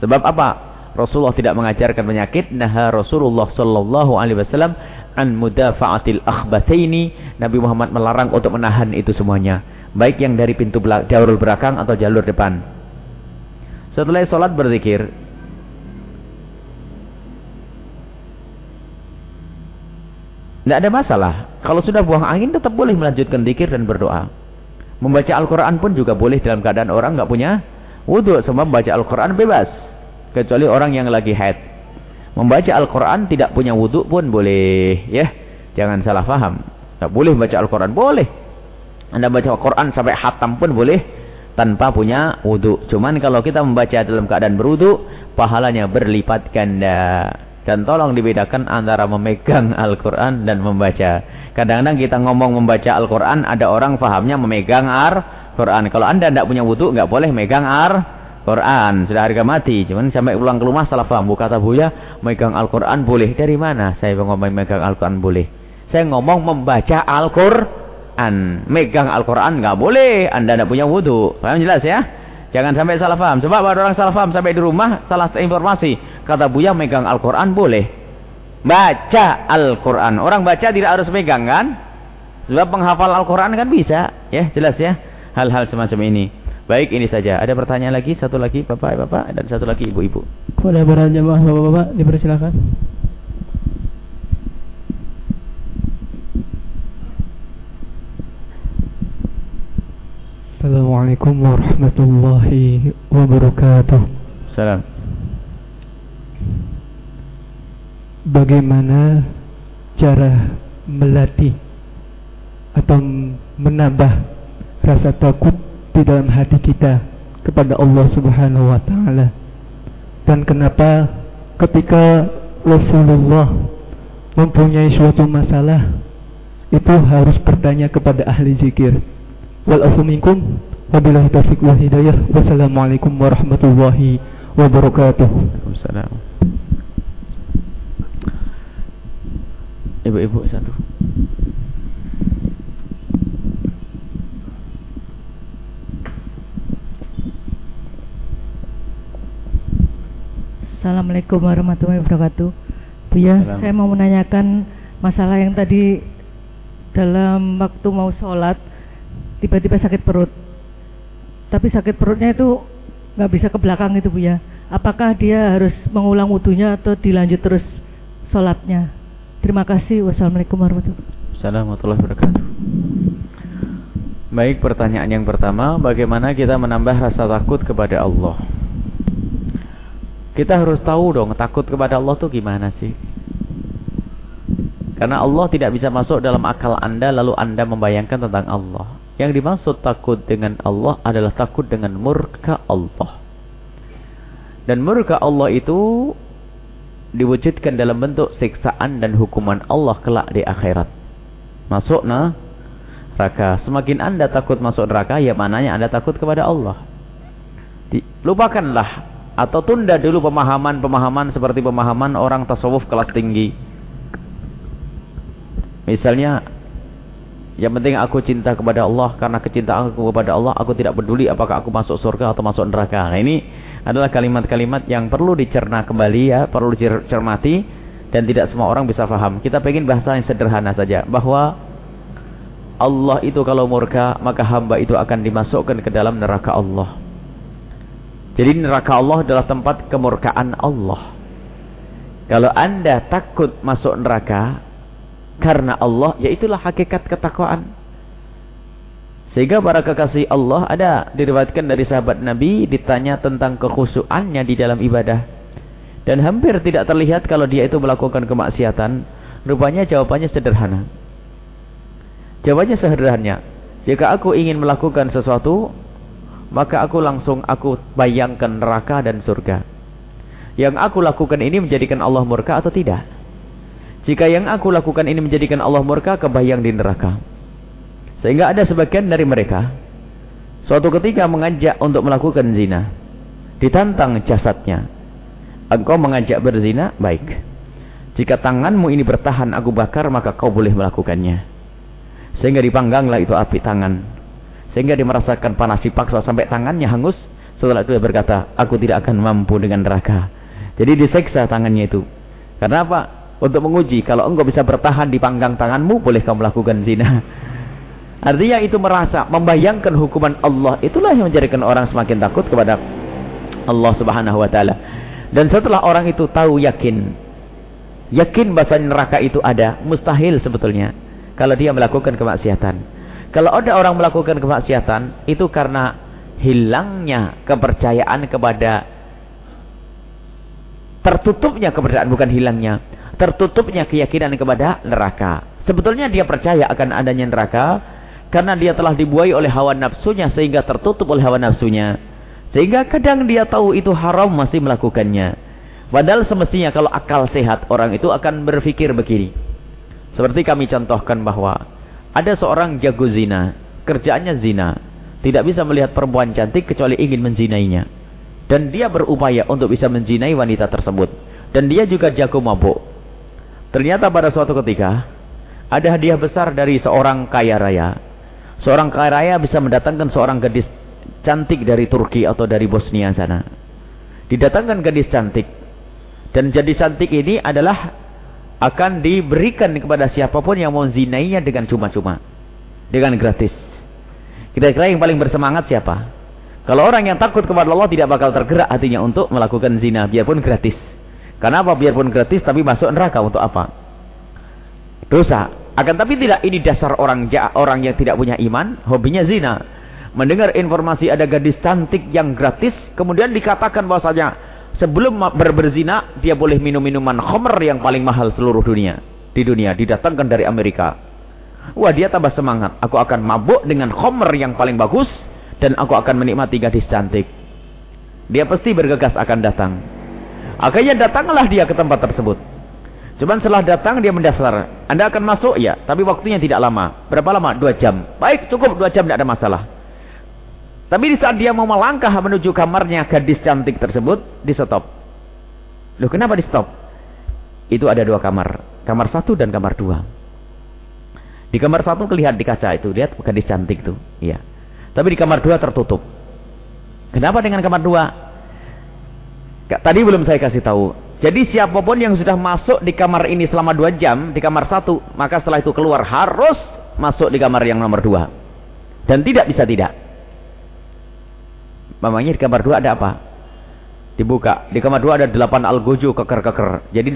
Speaker 1: Sebab apa? Rasulullah tidak mengajarkan penyakit. Nah Rasulullah Sallallahu Alaihi Wasallam an mudafa'atil akhbataini. Nabi Muhammad melarang untuk menahan itu semuanya. Baik yang dari pintu jalur belakang atau jalur depan. Setelah sholat berzikir, Tidak ada masalah. Kalau sudah buang angin tetap boleh melanjutkan dikir dan berdoa. Membaca Al-Quran pun juga boleh dalam keadaan orang nggak punya wudhu. Semua membaca Al-Quran bebas. Kecuali orang yang lagi haid. Membaca Al-Quran tidak punya wudhu pun boleh. ya Jangan salah faham. Tak boleh membaca Al-Quran. Boleh. Anda baca Al-Quran sampai hatam pun boleh. Tanpa punya wudhu. Cuman kalau kita membaca dalam keadaan berwudhu. Pahalanya berlipat ganda. Dan tolong dibedakan antara memegang Al-Quran dan membaca. Kadang-kadang kita ngomong membaca Al-Quran, ada orang fahamnya memegang Al-Quran. Kalau anda tidak punya wudhu, nggak boleh megang Al-Quran. Sudah harga mati. Cuman sampai pulang ke rumah salah paham. Kata Buya, megang Al-Quran boleh. Dari mana saya ngomong megang Al-Quran boleh? Saya ngomong membaca Al-Quran. Megang Al-Quran nggak boleh. Anda tidak punya wudhu. Paham jelas ya? Jangan sampai salah paham. Sebab ada orang salah paham sampai di rumah, salah informasi. Kata Buya megang Al-Quran boleh. Baca Al-Quran. Orang baca tidak harus megang kan? Sebab penghafal Al-Quran kan bisa. Ya jelas ya. Hal-hal semacam ini. Baik ini saja. Ada pertanyaan lagi? Satu lagi Bapak-Bapak dan satu lagi Ibu-Ibu.
Speaker 2: Kepada para jemaah Bapak-Bapak dipersilakan.
Speaker 5: Assalamualaikum warahmatullahi wabarakatuh.
Speaker 1: Salam.
Speaker 5: bagaimana cara melatih atau menambah rasa takut di dalam hati kita kepada Allah Subhanahu wa taala. Dan kenapa ketika Rasulullah mempunyai suatu masalah itu harus bertanya kepada ahli zikir. Wal minkum Wabillahi taufiq wal hidayah. Wassalamualaikum warahmatullahi wabarakatuh.
Speaker 1: Ibu-ibu satu.
Speaker 6: Assalamualaikum warahmatullahi wabarakatuh. Bu ya,
Speaker 1: Salam.
Speaker 6: saya mau menanyakan masalah yang tadi dalam waktu mau sholat tiba-tiba sakit perut. Tapi sakit perutnya itu nggak bisa ke belakang itu Bu ya. Apakah dia harus mengulang wudhunya atau dilanjut terus sholatnya? Terima kasih. Wassalamualaikum warahmatullahi wabarakatuh.
Speaker 1: Assalamualaikum warahmatullahi wabarakatuh. Baik, pertanyaan yang pertama, bagaimana kita menambah rasa takut kepada Allah? Kita harus tahu dong, takut kepada Allah tuh gimana sih? Karena Allah tidak bisa masuk dalam akal Anda lalu Anda membayangkan tentang Allah. Yang dimaksud takut dengan Allah adalah takut dengan murka Allah. Dan murka Allah itu diwujudkan dalam bentuk siksaan dan hukuman Allah kelak di akhirat. Masuk nah neraka. Semakin Anda takut masuk neraka, ya mananya Anda takut kepada Allah. Lupakanlah atau tunda dulu pemahaman-pemahaman seperti pemahaman orang tasawuf kelas tinggi. Misalnya, yang penting aku cinta kepada Allah karena kecintaan aku kepada Allah, aku tidak peduli apakah aku masuk surga atau masuk neraka. Nah, ini adalah kalimat-kalimat yang perlu dicerna kembali ya, perlu dicermati dan tidak semua orang bisa paham. Kita pengen bahasa yang sederhana saja bahwa Allah itu kalau murka maka hamba itu akan dimasukkan ke dalam neraka Allah. Jadi neraka Allah adalah tempat kemurkaan Allah. Kalau anda takut masuk neraka karena Allah, ya itulah hakikat ketakwaan. Sehingga para kekasih Allah ada diriwayatkan dari sahabat Nabi ditanya tentang kekhusyuannya di dalam ibadah. Dan hampir tidak terlihat kalau dia itu melakukan kemaksiatan. Rupanya jawabannya sederhana. Jawabannya sederhana. Jika aku ingin melakukan sesuatu, maka aku langsung aku bayangkan neraka dan surga. Yang aku lakukan ini menjadikan Allah murka atau tidak? Jika yang aku lakukan ini menjadikan Allah murka, kebayang di neraka. Sehingga ada sebagian dari mereka suatu ketika mengajak untuk melakukan zina. Ditantang jasadnya. Engkau mengajak berzina, baik. Jika tanganmu ini bertahan aku bakar, maka kau boleh melakukannya. Sehingga dipangganglah itu api tangan. Sehingga dia merasakan panas dipaksa sampai tangannya hangus. Setelah itu dia berkata, aku tidak akan mampu dengan neraka. Jadi diseksa tangannya itu. Karena apa? Untuk menguji, kalau engkau bisa bertahan di panggang tanganmu, boleh kau melakukan zina. Artinya itu merasa, membayangkan hukuman Allah. Itulah yang menjadikan orang semakin takut kepada Allah subhanahu wa ta'ala. Dan setelah orang itu tahu yakin, yakin bahasa neraka itu ada, mustahil sebetulnya. Kalau dia melakukan kemaksiatan. Kalau ada orang melakukan kemaksiatan, itu karena hilangnya kepercayaan kepada tertutupnya kepercayaan bukan hilangnya tertutupnya keyakinan kepada neraka. Sebetulnya dia percaya akan adanya neraka karena dia telah dibuai oleh hawa nafsunya sehingga tertutup oleh hawa nafsunya. Sehingga kadang dia tahu itu haram masih melakukannya. Padahal semestinya kalau akal sehat orang itu akan berpikir begini. Seperti kami contohkan bahwa ada seorang jago zina. Kerjaannya zina. Tidak bisa melihat perempuan cantik kecuali ingin menzinainya. Dan dia berupaya untuk bisa menzinai wanita tersebut. Dan dia juga jago mabuk. Ternyata pada suatu ketika ada hadiah besar dari seorang kaya raya. Seorang kaya raya bisa mendatangkan seorang gadis cantik dari Turki atau dari Bosnia sana. Didatangkan gadis cantik. Dan gadis cantik ini adalah akan diberikan kepada siapa pun yang mau zinainya dengan cuma-cuma dengan gratis kira-kira yang paling bersemangat siapa kalau orang yang takut kepada Allah tidak bakal tergerak hatinya untuk melakukan zina biarpun gratis. Karena apa? Biarpun gratis tapi masuk neraka untuk apa? Dosa. Akan tapi tidak ini dasar orang orang yang tidak punya iman, hobinya zina. Mendengar informasi ada gadis cantik yang gratis, kemudian dikatakan bahwasanya sebelum ber berzina dia boleh minum minuman khamr yang paling mahal seluruh dunia. Di dunia didatangkan dari Amerika. Wah, dia tambah semangat. Aku akan mabuk dengan khamr yang paling bagus dan aku akan menikmati gadis cantik. Dia pasti bergegas akan datang. Akhirnya datanglah dia ke tempat tersebut. Cuman setelah datang dia mendaftar. Anda akan masuk ya, tapi waktunya tidak lama. Berapa lama? Dua jam. Baik, cukup dua jam, tidak ada masalah. Tapi di saat dia mau melangkah menuju kamarnya gadis cantik tersebut, di stop. Loh kenapa di stop? Itu ada dua kamar. Kamar satu dan kamar dua. Di kamar satu kelihatan di kaca itu. Lihat gadis cantik itu. Iya. Tapi di kamar dua tertutup. Kenapa dengan kamar dua? Tadi belum saya kasih tahu. Jadi siapa pun yang sudah masuk di kamar ini selama dua jam, di kamar satu, maka setelah itu keluar harus masuk di kamar yang nomor dua. Dan tidak bisa tidak. Mamanya di kamar dua ada apa? Dibuka. Di kamar dua ada delapan algojo keker-keker. Jadi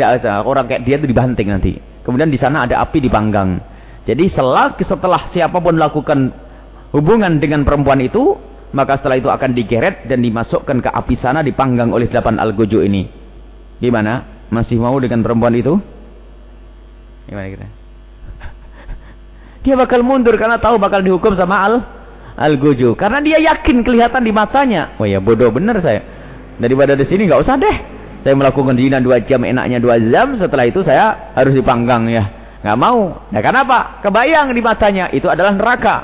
Speaker 1: orang kayak dia itu dibanting nanti. Kemudian di sana ada api dipanggang. Jadi selagi setelah siapa pun melakukan hubungan dengan perempuan itu, maka setelah itu akan digeret dan dimasukkan ke api sana dipanggang oleh delapan algojo ini. Gimana? Masih mau dengan perempuan itu? Gimana kita? Dia bakal mundur karena tahu bakal dihukum sama al Al-Guju. Karena dia yakin kelihatan di matanya. Oh ya bodoh bener saya. Daripada di sini nggak usah deh. Saya melakukan zina dua jam enaknya dua jam. Setelah itu saya harus dipanggang ya. Nggak mau. Nah kenapa? Kebayang di matanya. Itu adalah neraka.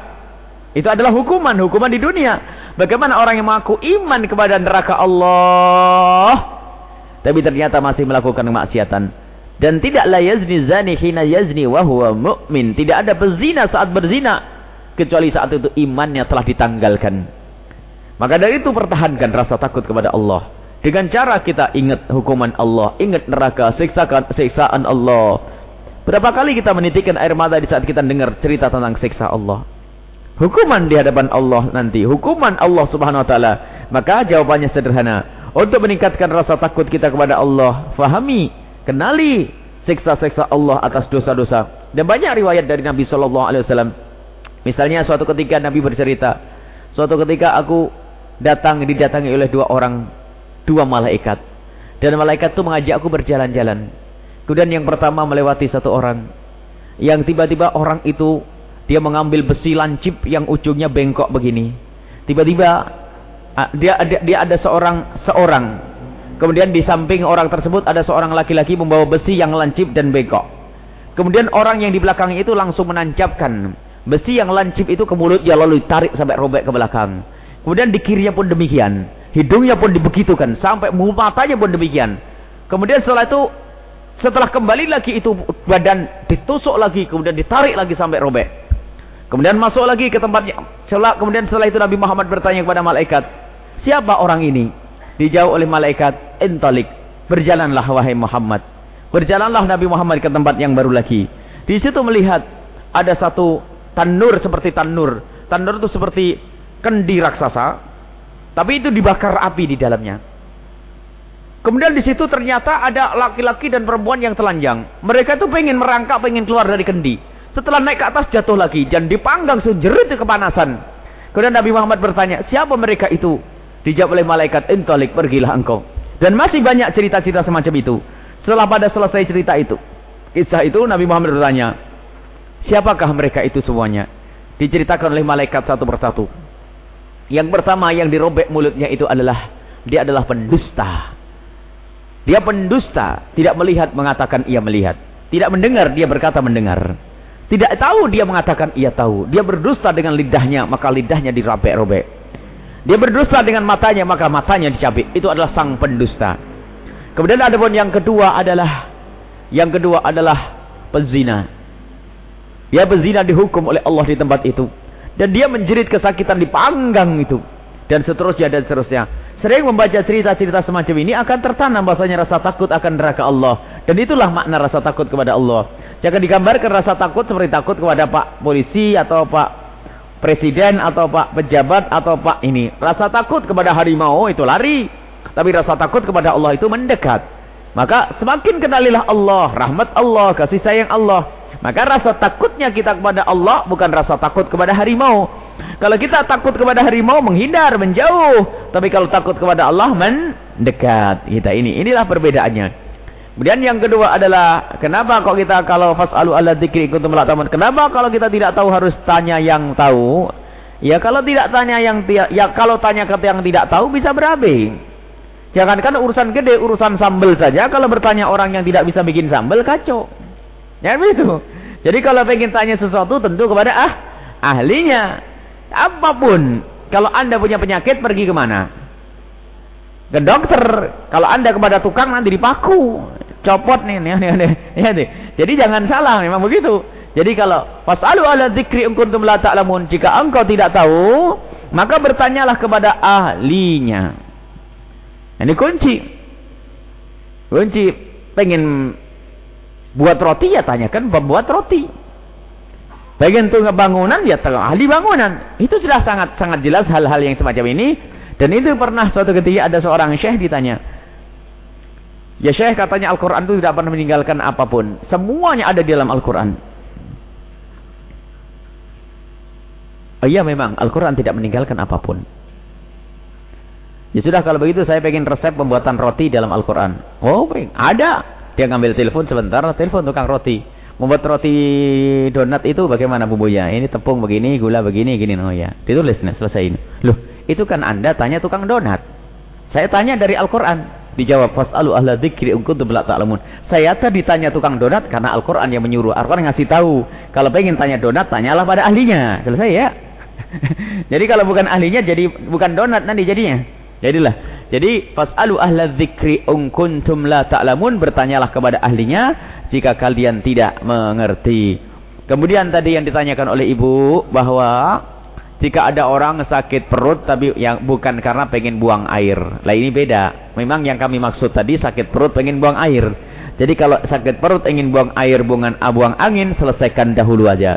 Speaker 1: Itu adalah hukuman. Hukuman di dunia. Bagaimana orang yang mengaku iman kepada neraka Allah. Tapi ternyata masih melakukan kemaksiatan. Dan tidak la yazni zani hina yazni wa mu'min. Tidak ada pezina saat berzina kecuali saat itu imannya telah ditanggalkan. Maka dari itu pertahankan rasa takut kepada Allah. Dengan cara kita ingat hukuman Allah, ingat neraka, siksakan, siksaan Allah. Berapa kali kita menitikkan air mata di saat kita dengar cerita tentang siksa Allah. Hukuman di hadapan Allah nanti, hukuman Allah Subhanahu wa taala. Maka jawabannya sederhana. Untuk meningkatkan rasa takut kita kepada Allah, fahami, kenali siksa-siksa Allah atas dosa-dosa. Dan banyak riwayat dari Nabi sallallahu alaihi wasallam Misalnya suatu ketika Nabi bercerita, suatu ketika aku datang didatangi oleh dua orang, dua malaikat. Dan malaikat itu mengajak aku berjalan-jalan. Kemudian yang pertama melewati satu orang. Yang tiba-tiba orang itu dia mengambil besi lancip yang ujungnya bengkok begini. Tiba-tiba dia ada dia ada seorang seorang. Kemudian di samping orang tersebut ada seorang laki-laki membawa besi yang lancip dan bengkok. Kemudian orang yang di belakang itu langsung menancapkan Besi yang lancip itu ke mulutnya lalu ditarik sampai robek ke belakang. Kemudian di kirinya pun demikian. Hidungnya pun dibegitukan. Sampai matanya pun demikian. Kemudian setelah itu, setelah kembali lagi itu badan ditusuk lagi. Kemudian ditarik lagi sampai robek. Kemudian masuk lagi ke tempatnya. Setelah, kemudian setelah itu Nabi Muhammad bertanya kepada malaikat. Siapa orang ini? Dijawab oleh malaikat. Intalik. Berjalanlah wahai Muhammad. Berjalanlah Nabi Muhammad ke tempat yang baru lagi. Di situ melihat ada satu tanur seperti tanur. Tanur itu seperti kendi raksasa, tapi itu dibakar api di dalamnya. Kemudian di situ ternyata ada laki-laki dan perempuan yang telanjang. Mereka itu pengen merangkak, pengen keluar dari kendi. Setelah naik ke atas jatuh lagi dan dipanggang sejerit kepanasan. Kemudian Nabi Muhammad bertanya, siapa mereka itu? Dijawab oleh malaikat, intolik, pergilah engkau. Dan masih banyak cerita-cerita semacam itu. Setelah pada selesai cerita itu, kisah itu Nabi Muhammad bertanya, Siapakah mereka itu semuanya? Diceritakan oleh malaikat satu persatu. Yang pertama yang dirobek mulutnya itu adalah dia adalah pendusta. Dia pendusta, tidak melihat mengatakan ia melihat. Tidak mendengar dia berkata mendengar. Tidak tahu dia mengatakan ia tahu. Dia berdusta dengan lidahnya, maka lidahnya dirobek-robek. Dia berdusta dengan matanya, maka matanya dicabik. Itu adalah sang pendusta. Kemudian ada pun yang kedua adalah yang kedua adalah pezina. Dia berzina dihukum oleh Allah di tempat itu. Dan dia menjerit kesakitan di panggang itu. Dan seterusnya dan seterusnya. Sering membaca cerita-cerita semacam ini akan tertanam bahasanya rasa takut akan neraka Allah. Dan itulah makna rasa takut kepada Allah. Jangan digambarkan rasa takut seperti takut kepada Pak Polisi atau Pak Presiden atau Pak Pejabat atau Pak ini. Rasa takut kepada harimau itu lari. Tapi rasa takut kepada Allah itu mendekat. Maka semakin kenalilah Allah, rahmat Allah, kasih sayang Allah. Maka rasa takutnya kita kepada Allah bukan rasa takut kepada harimau. Kalau kita takut kepada harimau menghindar, menjauh. Tapi kalau takut kepada Allah mendekat. Kita ini inilah perbedaannya. Kemudian yang kedua adalah kenapa kok kita kalau fasalu ala dzikri kuntum la Kenapa kalau kita tidak tahu harus tanya yang tahu? Ya kalau tidak tanya yang ya kalau tanya ke yang tidak tahu bisa berabe. Jangankan urusan gede, urusan sambel saja kalau bertanya orang yang tidak bisa bikin sambel kacau. Ya begitu. Jadi kalau pengen tanya sesuatu tentu kepada ah ahlinya. Apa pun Kalau Anda punya penyakit, pergi ke mana? Ke dokter. Kalau Anda kepada tukang, nanti dipaku. Copot nih. nih, nih, nih. Ya, nih. Jadi jangan salah, memang begitu. Jadi kalau fasalu ala dzikri in kuntum la ta'lamun, jika engkau tidak tahu, maka bertanyalah kepada ahlinya. Ini kunci. Kunci pengen buat roti ya tanyakan pembuat roti. Bagian tuh bangunan ya ahli bangunan. Itu sudah sangat sangat jelas hal-hal yang semacam ini. Dan itu pernah suatu ketika ada seorang syekh ditanya. Ya syekh katanya Al-Quran itu tidak pernah meninggalkan apa pun. Semuanya ada di dalam Al-Quran. Oh iya memang Al-Quran tidak meninggalkan apa pun. Ya sudah kalau begitu saya pengen resep pembuatan roti dalam Al-Quran. Oh ada. Dia ngambil telepon sebentar, telepon tukang roti. Membuat roti donat itu bagaimana bumbunya? Ini tepung begini, gula begini, gini. Oh ya, ditulis nih, selesai ini. Loh, itu kan Anda tanya tukang donat. Saya tanya dari Al-Quran. Dijawab, Fas'alu ahla dzikri in kuntum la ta'lamun. Saya tadi tanya tukang donat karena Al-Quran yang menyuruh. Al-Quran ngasih tahu. Kalau pengen tanya donat, tanyalah pada ahlinya. Selesai ya. jadi kalau bukan ahlinya, jadi bukan donat nanti jadinya. Jadilah. Jadi, Fas'alu ahla dzikri in kuntum la ta'lamun. Bertanyalah kepada ahlinya jika kalian tidak mengerti. Kemudian tadi yang ditanyakan oleh ibu bahwa jika ada orang sakit perut tapi yang bukan karena pengen buang air. Lah ini beda. Memang yang kami maksud tadi sakit perut pengen buang air. Jadi kalau sakit perut ingin buang air buang, buang angin selesaikan dahulu aja.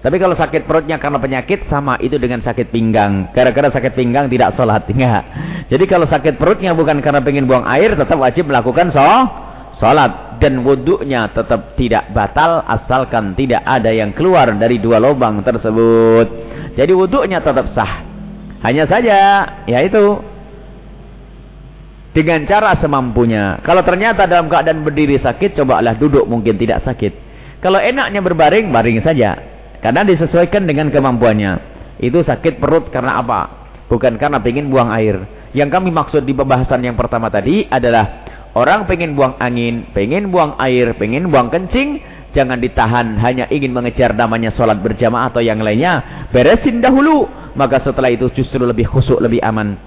Speaker 1: Tapi kalau sakit perutnya karena penyakit sama itu dengan sakit pinggang. Gara-gara sakit pinggang tidak sholat. Enggak. Jadi kalau sakit perutnya bukan karena pengen buang air tetap wajib melakukan so salat dan wuduknya tetap tidak batal asalkan tidak ada yang keluar dari dua lubang tersebut. Jadi wuduknya tetap sah. Hanya saja yaitu dengan cara semampunya. Kalau ternyata dalam keadaan berdiri sakit, cobalah duduk mungkin tidak sakit. Kalau enaknya berbaring, baring saja. Karena disesuaikan dengan kemampuannya. Itu sakit perut karena apa? Bukan karena ingin buang air. Yang kami maksud di pembahasan yang pertama tadi adalah Orang pengen buang angin, pengen buang air, pengen buang kencing, jangan ditahan hanya ingin mengejar namanya sholat berjamaah atau yang lainnya. Beresin dahulu, maka setelah itu justru lebih khusyuk, lebih aman.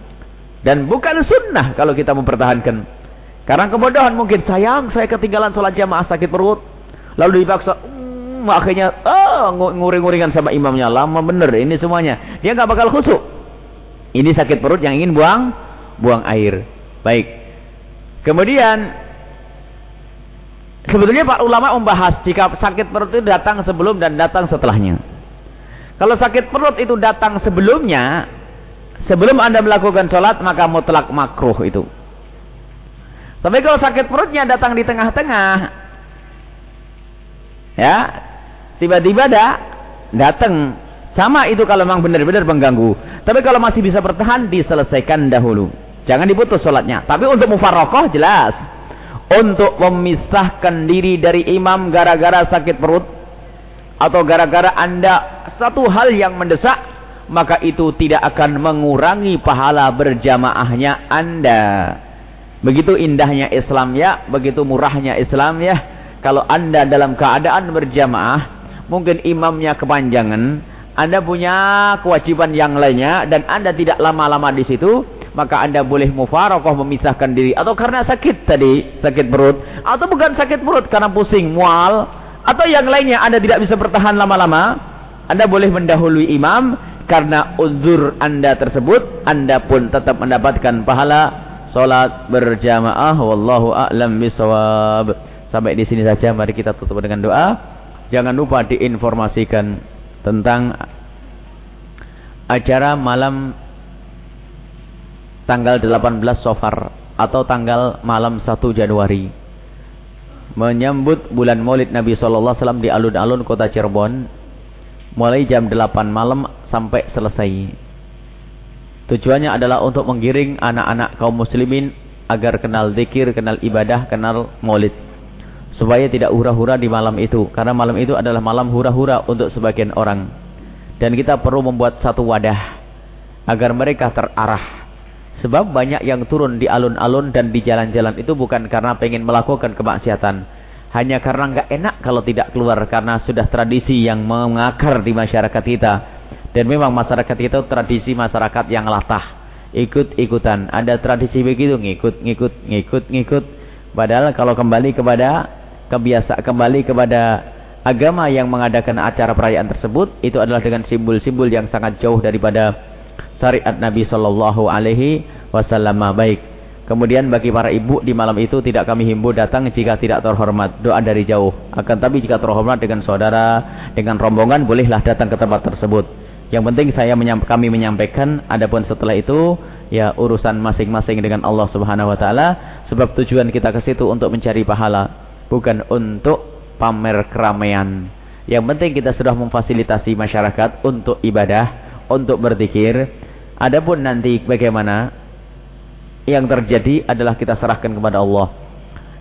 Speaker 1: Dan bukan sunnah kalau kita mempertahankan. Karena kebodohan mungkin sayang saya ketinggalan sholat jamaah sakit perut. Lalu dipaksa, akhirnya oh, nguring-nguringan sama imamnya. Lama bener ini semuanya. Dia nggak bakal khusyuk. Ini sakit perut yang ingin buang, buang air. Baik. Kemudian sebetulnya Pak ulama membahas jika sakit perut itu datang sebelum dan datang setelahnya. Kalau sakit perut itu datang sebelumnya, sebelum Anda melakukan sholat maka mutlak makruh itu. Tapi kalau sakit perutnya datang di tengah-tengah, ya tiba-tiba ada datang sama itu kalau memang benar-benar mengganggu. Tapi kalau masih bisa bertahan diselesaikan dahulu. Jangan diputus sholatnya. Tapi untuk mufarokoh jelas. Untuk memisahkan diri dari imam gara-gara sakit perut. Atau gara-gara anda satu hal yang mendesak. Maka itu tidak akan mengurangi pahala berjamaahnya anda. Begitu indahnya Islam ya. Begitu murahnya Islam ya. Kalau anda dalam keadaan berjamaah. Mungkin imamnya kepanjangan. Anda punya kewajiban yang lainnya. Dan anda tidak lama-lama di situ maka anda boleh mufarokoh memisahkan diri. Atau karena sakit tadi sakit perut. Atau bukan sakit perut karena pusing mual. Atau yang lainnya anda tidak bisa bertahan lama-lama. Anda boleh mendahului imam. Karena uzur anda tersebut anda pun tetap mendapatkan pahala. Solat berjamaah wallahu a'lam bisawab sampai di sini saja mari kita tutup dengan doa jangan lupa diinformasikan tentang acara malam tanggal 18 Sofar atau tanggal malam 1 Januari menyambut bulan Maulid Nabi sallallahu alaihi wasallam di alun-alun kota Cirebon mulai jam 8 malam sampai selesai. Tujuannya adalah untuk menggiring anak-anak kaum muslimin agar kenal zikir, kenal ibadah, kenal Maulid. Supaya tidak hura-hura di malam itu karena malam itu adalah malam hura-hura untuk sebagian orang. Dan kita perlu membuat satu wadah agar mereka terarah Sebab banyak yang turun di alun-alun dan di jalan-jalan itu bukan karena pengen melakukan kemaksiatan. Hanya karena nggak enak kalau tidak keluar karena sudah tradisi yang mengakar di masyarakat kita. Dan memang masyarakat kita tradisi masyarakat yang latah. Ikut-ikutan. Ada tradisi begitu, ngikut, ngikut, ngikut, ngikut. Padahal kalau kembali kepada kebiasaan, kembali kepada agama yang mengadakan acara perayaan tersebut, itu adalah dengan simbol-simbol yang sangat jauh daripada syariat Nabi Shallallahu Alaihi Wasallam. Baik. Kemudian bagi para ibu di malam itu tidak kami himbau datang jika tidak terhormat. Doa dari jauh. Akan tapi jika terhormat dengan saudara, dengan rombongan, bolehlah datang ke tempat tersebut. Yang penting saya menyamp kami menyampaikan, adapun setelah itu, ya urusan masing-masing dengan Allah Subhanahu Wa Taala. Sebab tujuan kita ke situ untuk mencari pahala, bukan untuk pamer keramaian. Yang penting kita sudah memfasilitasi masyarakat untuk ibadah, untuk berzikir. Adapun nanti bagaimana yang terjadi adalah kita serahkan kepada Allah.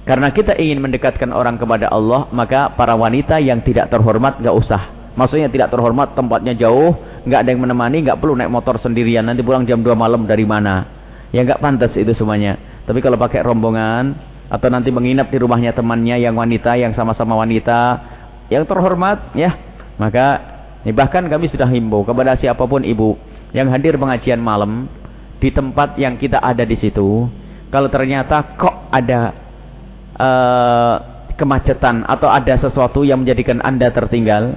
Speaker 1: Karena kita ingin mendekatkan orang kepada Allah, maka para wanita yang tidak terhormat nggak usah. Maksudnya tidak terhormat, tempatnya jauh, nggak ada yang menemani, nggak perlu naik motor sendirian. Nanti pulang jam 2 malam dari mana? Ya nggak pantas itu semuanya. Tapi kalau pakai rombongan atau nanti menginap di rumahnya temannya yang wanita, yang sama-sama wanita, yang terhormat, ya, maka bahkan kami sudah himbau kepada siapa pun ibu yang hadir pengajian malam, di tempat yang kita ada di situ, kalau ternyata kok ada uh, kemacetan atau ada sesuatu yang menjadikan Anda tertinggal,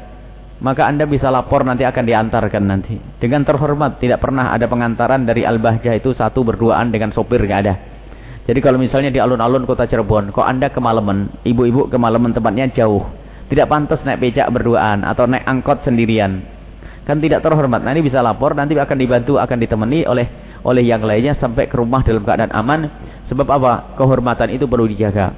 Speaker 1: maka Anda bisa lapor nanti akan diantarkan nanti. Dengan terhormat, tidak pernah ada pengantaran dari Al-Bahjah itu satu berduaan dengan sopir, nggak ada. Jadi kalau misalnya di alun-alun kota Cirebon, kok Anda kemalaman, ibu-ibu kemalaman tempatnya jauh, tidak pantas naik becak berduaan atau naik angkot sendirian. Kan tidak terhormat. Ini bisa lapor, nanti akan dibantu, akan ditemani oleh oleh yang lainnya sampai ke rumah dalam keadaan aman. Sebab apa? Kehormatan itu perlu dijaga.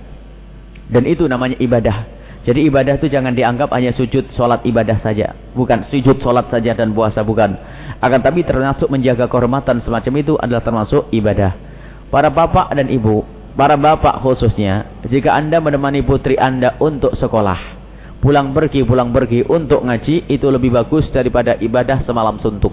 Speaker 1: Dan itu namanya ibadah. Jadi ibadah itu jangan dianggap hanya sujud sholat ibadah saja. Bukan sujud sholat saja dan puasa. Bukan. Akan tapi termasuk menjaga kehormatan semacam itu adalah termasuk ibadah. Para bapak dan ibu. Para bapak khususnya. Jika anda menemani putri anda untuk sekolah. Pulang pergi, pulang pergi untuk ngaji. Itu lebih bagus daripada ibadah semalam suntuk.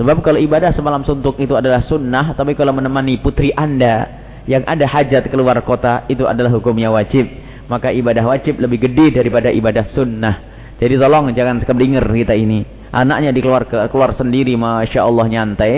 Speaker 1: Sebab kalau ibadah semalam suntuk itu adalah sunnah, tapi kalau menemani putri anda yang ada hajat keluar kota, itu adalah hukumnya wajib. Maka ibadah wajib lebih gede daripada ibadah sunnah. Jadi tolong jangan keblinger kita ini. Anaknya dikeluar ke, keluar sendiri, masya Allah nyantai.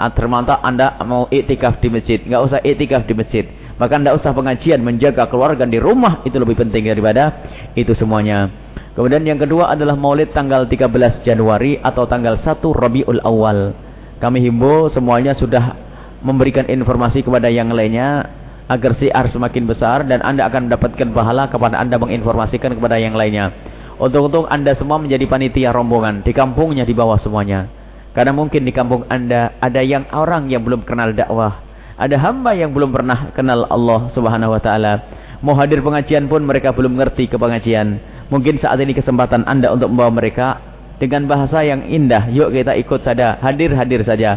Speaker 1: Ah, termantap anda mau iktikaf di masjid, nggak usah iktikaf di masjid. Maka anda usah pengajian menjaga keluarga di rumah itu lebih penting daripada itu semuanya. Kemudian yang kedua adalah maulid tanggal 13 Januari atau tanggal 1 Rabiul Awal. Kami himbau semuanya sudah memberikan informasi kepada yang lainnya agar siar semakin besar dan Anda akan mendapatkan pahala kepada Anda menginformasikan kepada yang lainnya. Untuk-untuk Anda semua menjadi panitia rombongan di kampungnya di bawah semuanya. Karena mungkin di kampung Anda ada yang orang yang belum kenal dakwah. Ada hamba yang belum pernah kenal Allah Subhanahu wa taala. Mau hadir pengajian pun mereka belum ngerti ke pengajian. Mungkin saat ini kesempatan anda untuk membawa mereka dengan bahasa yang indah. Yuk kita ikut saja, hadir-hadir saja.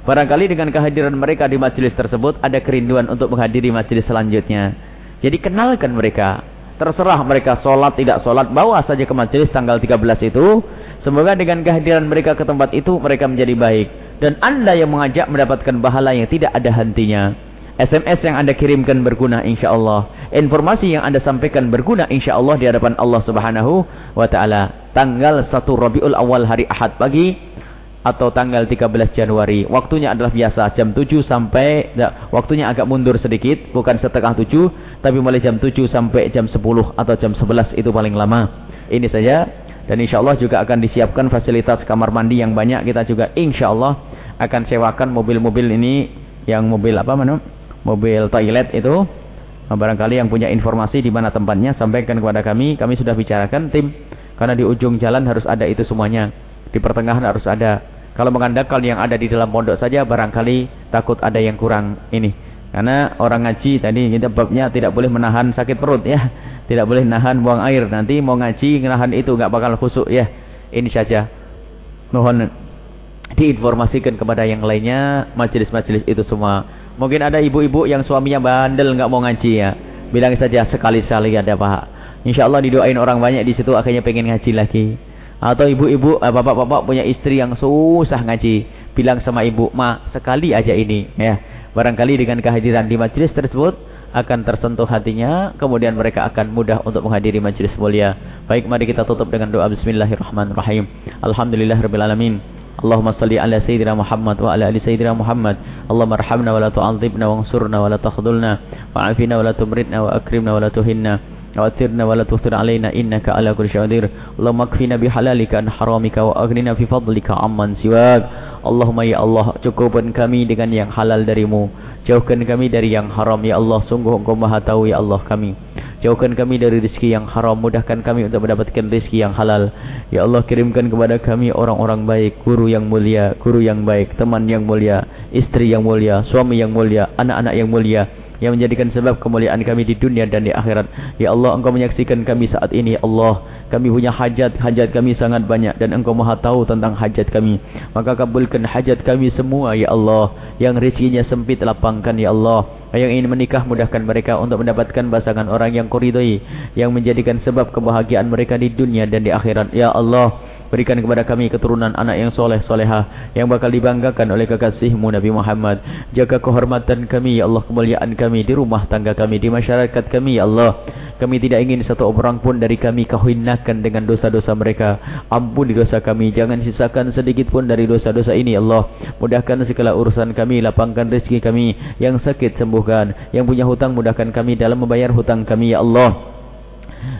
Speaker 1: Barangkali dengan kehadiran mereka di majelis tersebut ada kerinduan untuk menghadiri majelis selanjutnya. Jadi kenalkan mereka. Terserah mereka sholat tidak sholat, bawa saja ke majelis tanggal 13 itu. Semoga dengan kehadiran mereka ke tempat itu mereka menjadi baik. Dan anda yang mengajak mendapatkan pahala yang tidak ada hentinya. SMS yang anda kirimkan berguna insya Allah informasi yang Anda sampaikan berguna insyaallah di hadapan Allah Subhanahu wa taala. Tanggal 1 Rabiul Awal hari Ahad pagi atau tanggal 13 Januari. Waktunya adalah biasa jam 7 sampai ya, waktunya agak mundur sedikit, bukan setengah 7, tapi mulai jam 7 sampai jam 10 atau jam 11 itu paling lama. Ini saja dan insyaallah juga akan disiapkan fasilitas kamar mandi yang banyak. Kita juga insyaallah akan sewakan mobil-mobil ini yang mobil apa mana? Mobil toilet itu Nah, barangkali yang punya informasi di mana tempatnya sampaikan kepada kami. Kami sudah bicarakan tim karena di ujung jalan harus ada itu semuanya. Di pertengahan harus ada. Kalau mengandalkan yang ada di dalam pondok saja barangkali takut ada yang kurang ini. Karena orang ngaji tadi kita babnya tidak boleh menahan sakit perut ya. Tidak boleh nahan buang air. Nanti mau ngaji menahan itu nggak bakal khusuk ya. Ini saja. Mohon diinformasikan kepada yang lainnya majelis-majelis itu semua Mungkin ada ibu-ibu yang suaminya bandel nggak mau ngaji ya. Bilang saja sekali-sekali ada pak. Insya Allah didoain orang banyak di situ akhirnya pengen ngaji lagi. Atau ibu-ibu, eh, bapak-bapak punya istri yang susah ngaji. Bilang sama ibu, ma sekali aja ini ya. Barangkali dengan kehadiran di majelis tersebut akan tersentuh hatinya, kemudian mereka akan mudah untuk menghadiri majelis mulia. Baik, mari kita tutup dengan doa Bismillahirrahmanirrahim. Alhamdulillahirabbil alamin. اللهم صل على سيدنا محمد وعلى ال سيدنا محمد اللهم ارحمنا ولا تعذبنا وانصرنا ولا تخذلنا وعافنا ولا تمرضنا واكرمنا ولا تهنا وأثرنا ولا تؤثر علينا إنك على كل شيء قدير اللهم اكفنا بحلالك عن حرامك وأغننا في فضلك عمن سواك Allahumma ya Allah cukupkan kami dengan yang halal darimu jauhkan kami dari yang haram ya Allah sungguh engkau maha tahu ya Allah kami jauhkan kami dari rezeki yang haram mudahkan kami untuk mendapatkan rezeki yang halal ya Allah kirimkan kepada kami orang-orang baik guru yang mulia guru yang baik teman yang mulia istri yang mulia suami yang mulia anak-anak yang mulia yang menjadikan sebab kemuliaan kami di dunia dan di akhirat. Ya Allah, Engkau menyaksikan kami saat ini, ya Allah. Kami punya hajat, hajat kami sangat banyak dan Engkau Maha tahu tentang hajat kami. Maka kabulkan hajat kami semua, ya Allah. Yang rezekinya sempit lapangkan, ya Allah. Yang ingin menikah mudahkan mereka untuk mendapatkan pasangan orang yang kuridai, yang menjadikan sebab kebahagiaan mereka di dunia dan di akhirat. Ya Allah, Berikan kepada kami keturunan anak yang soleh soleha yang bakal dibanggakan oleh kekasihmu Nabi Muhammad. Jaga kehormatan kami ya Allah kemuliaan kami di rumah tangga kami di masyarakat kami ya Allah. Kami tidak ingin satu orang pun dari kami kau hinakan dengan dosa-dosa mereka. Ampuni dosa kami. Jangan sisakan sedikit pun dari dosa-dosa ini ya Allah. Mudahkan segala urusan kami. Lapangkan rezeki kami. Yang sakit sembuhkan. Yang punya hutang mudahkan kami dalam membayar hutang kami ya Allah.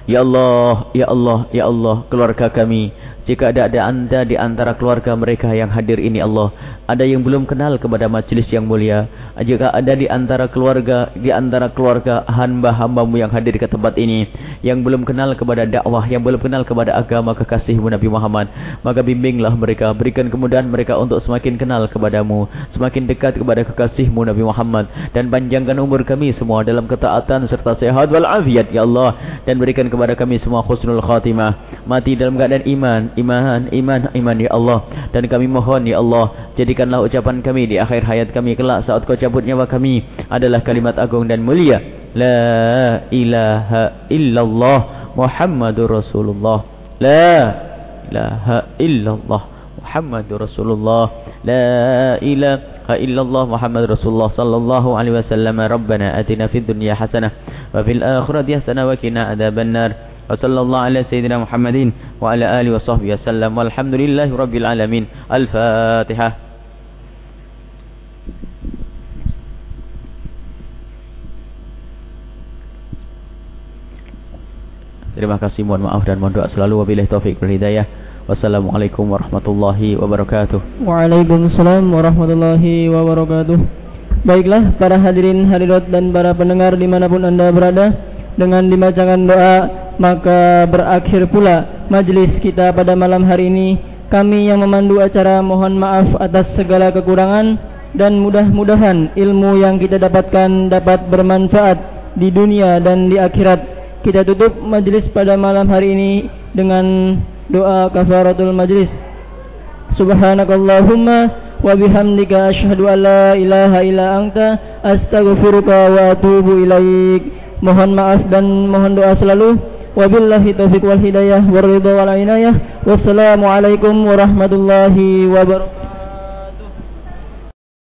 Speaker 1: Ya Allah, Ya Allah, Ya Allah, keluarga kami jika ada ada anda di antara keluarga mereka yang hadir ini Allah Ada yang belum kenal kepada majlis yang mulia Jika ada di antara keluarga Di antara keluarga hamba-hambamu yang hadir ke tempat ini Yang belum kenal kepada dakwah Yang belum kenal kepada agama kekasihmu Nabi Muhammad Maka bimbinglah mereka Berikan kemudahan mereka untuk semakin kenal kepadamu Semakin dekat kepada kekasihmu Nabi Muhammad Dan panjangkan umur kami semua Dalam ketaatan serta sehat walafiat Ya Allah Dan berikan kepada kami semua khusnul khatimah Mati dalam keadaan iman iman, iman, iman ya Allah. Dan kami mohon ya Allah, jadikanlah ucapan kami di akhir hayat kami kelak saat kau cabut nyawa kami adalah kalimat agung dan mulia. La ilaha illallah Muhammadur Rasulullah. La ilaha illallah Muhammadur Rasulullah. La ilaha illallah Muhammadur Rasulullah sallallahu alaihi wasallam. Rabbana atina fid dunya hasanah wa fil akhirati hasanah wa qina adzabannar. وصلى الله على سيدنا محمد وعلى آله وصحبه وسلم والحمد لله رب العالمين الفاتحة Terima kasih, mohon maaf dan mohon doa selalu wabillahi taufik wal hidayah. Wassalamualaikum warahmatullahi wabarakatuh.
Speaker 2: Waalaikumsalam warahmatullahi wabarakatuh. Baiklah para hadirin hadirat dan para pendengar di mana pun anda berada dengan dibacakan doa maka berakhir pula majlis kita pada malam hari ini kami yang memandu acara mohon maaf atas segala kekurangan dan mudah-mudahan ilmu yang kita dapatkan dapat bermanfaat di dunia dan di akhirat kita tutup majlis pada malam hari ini dengan doa kafaratul majlis. Subhanakallahumma wa bihamdika asyhadu an la ilaha illa anta astaghfiruka wa atubu ilaik. Mohon maaf dan mohon doa selalu. Wabillahi taufiq wal hidayah waridha wal inayah. Wassalamu alaikum warahmatullahi wabarakatuh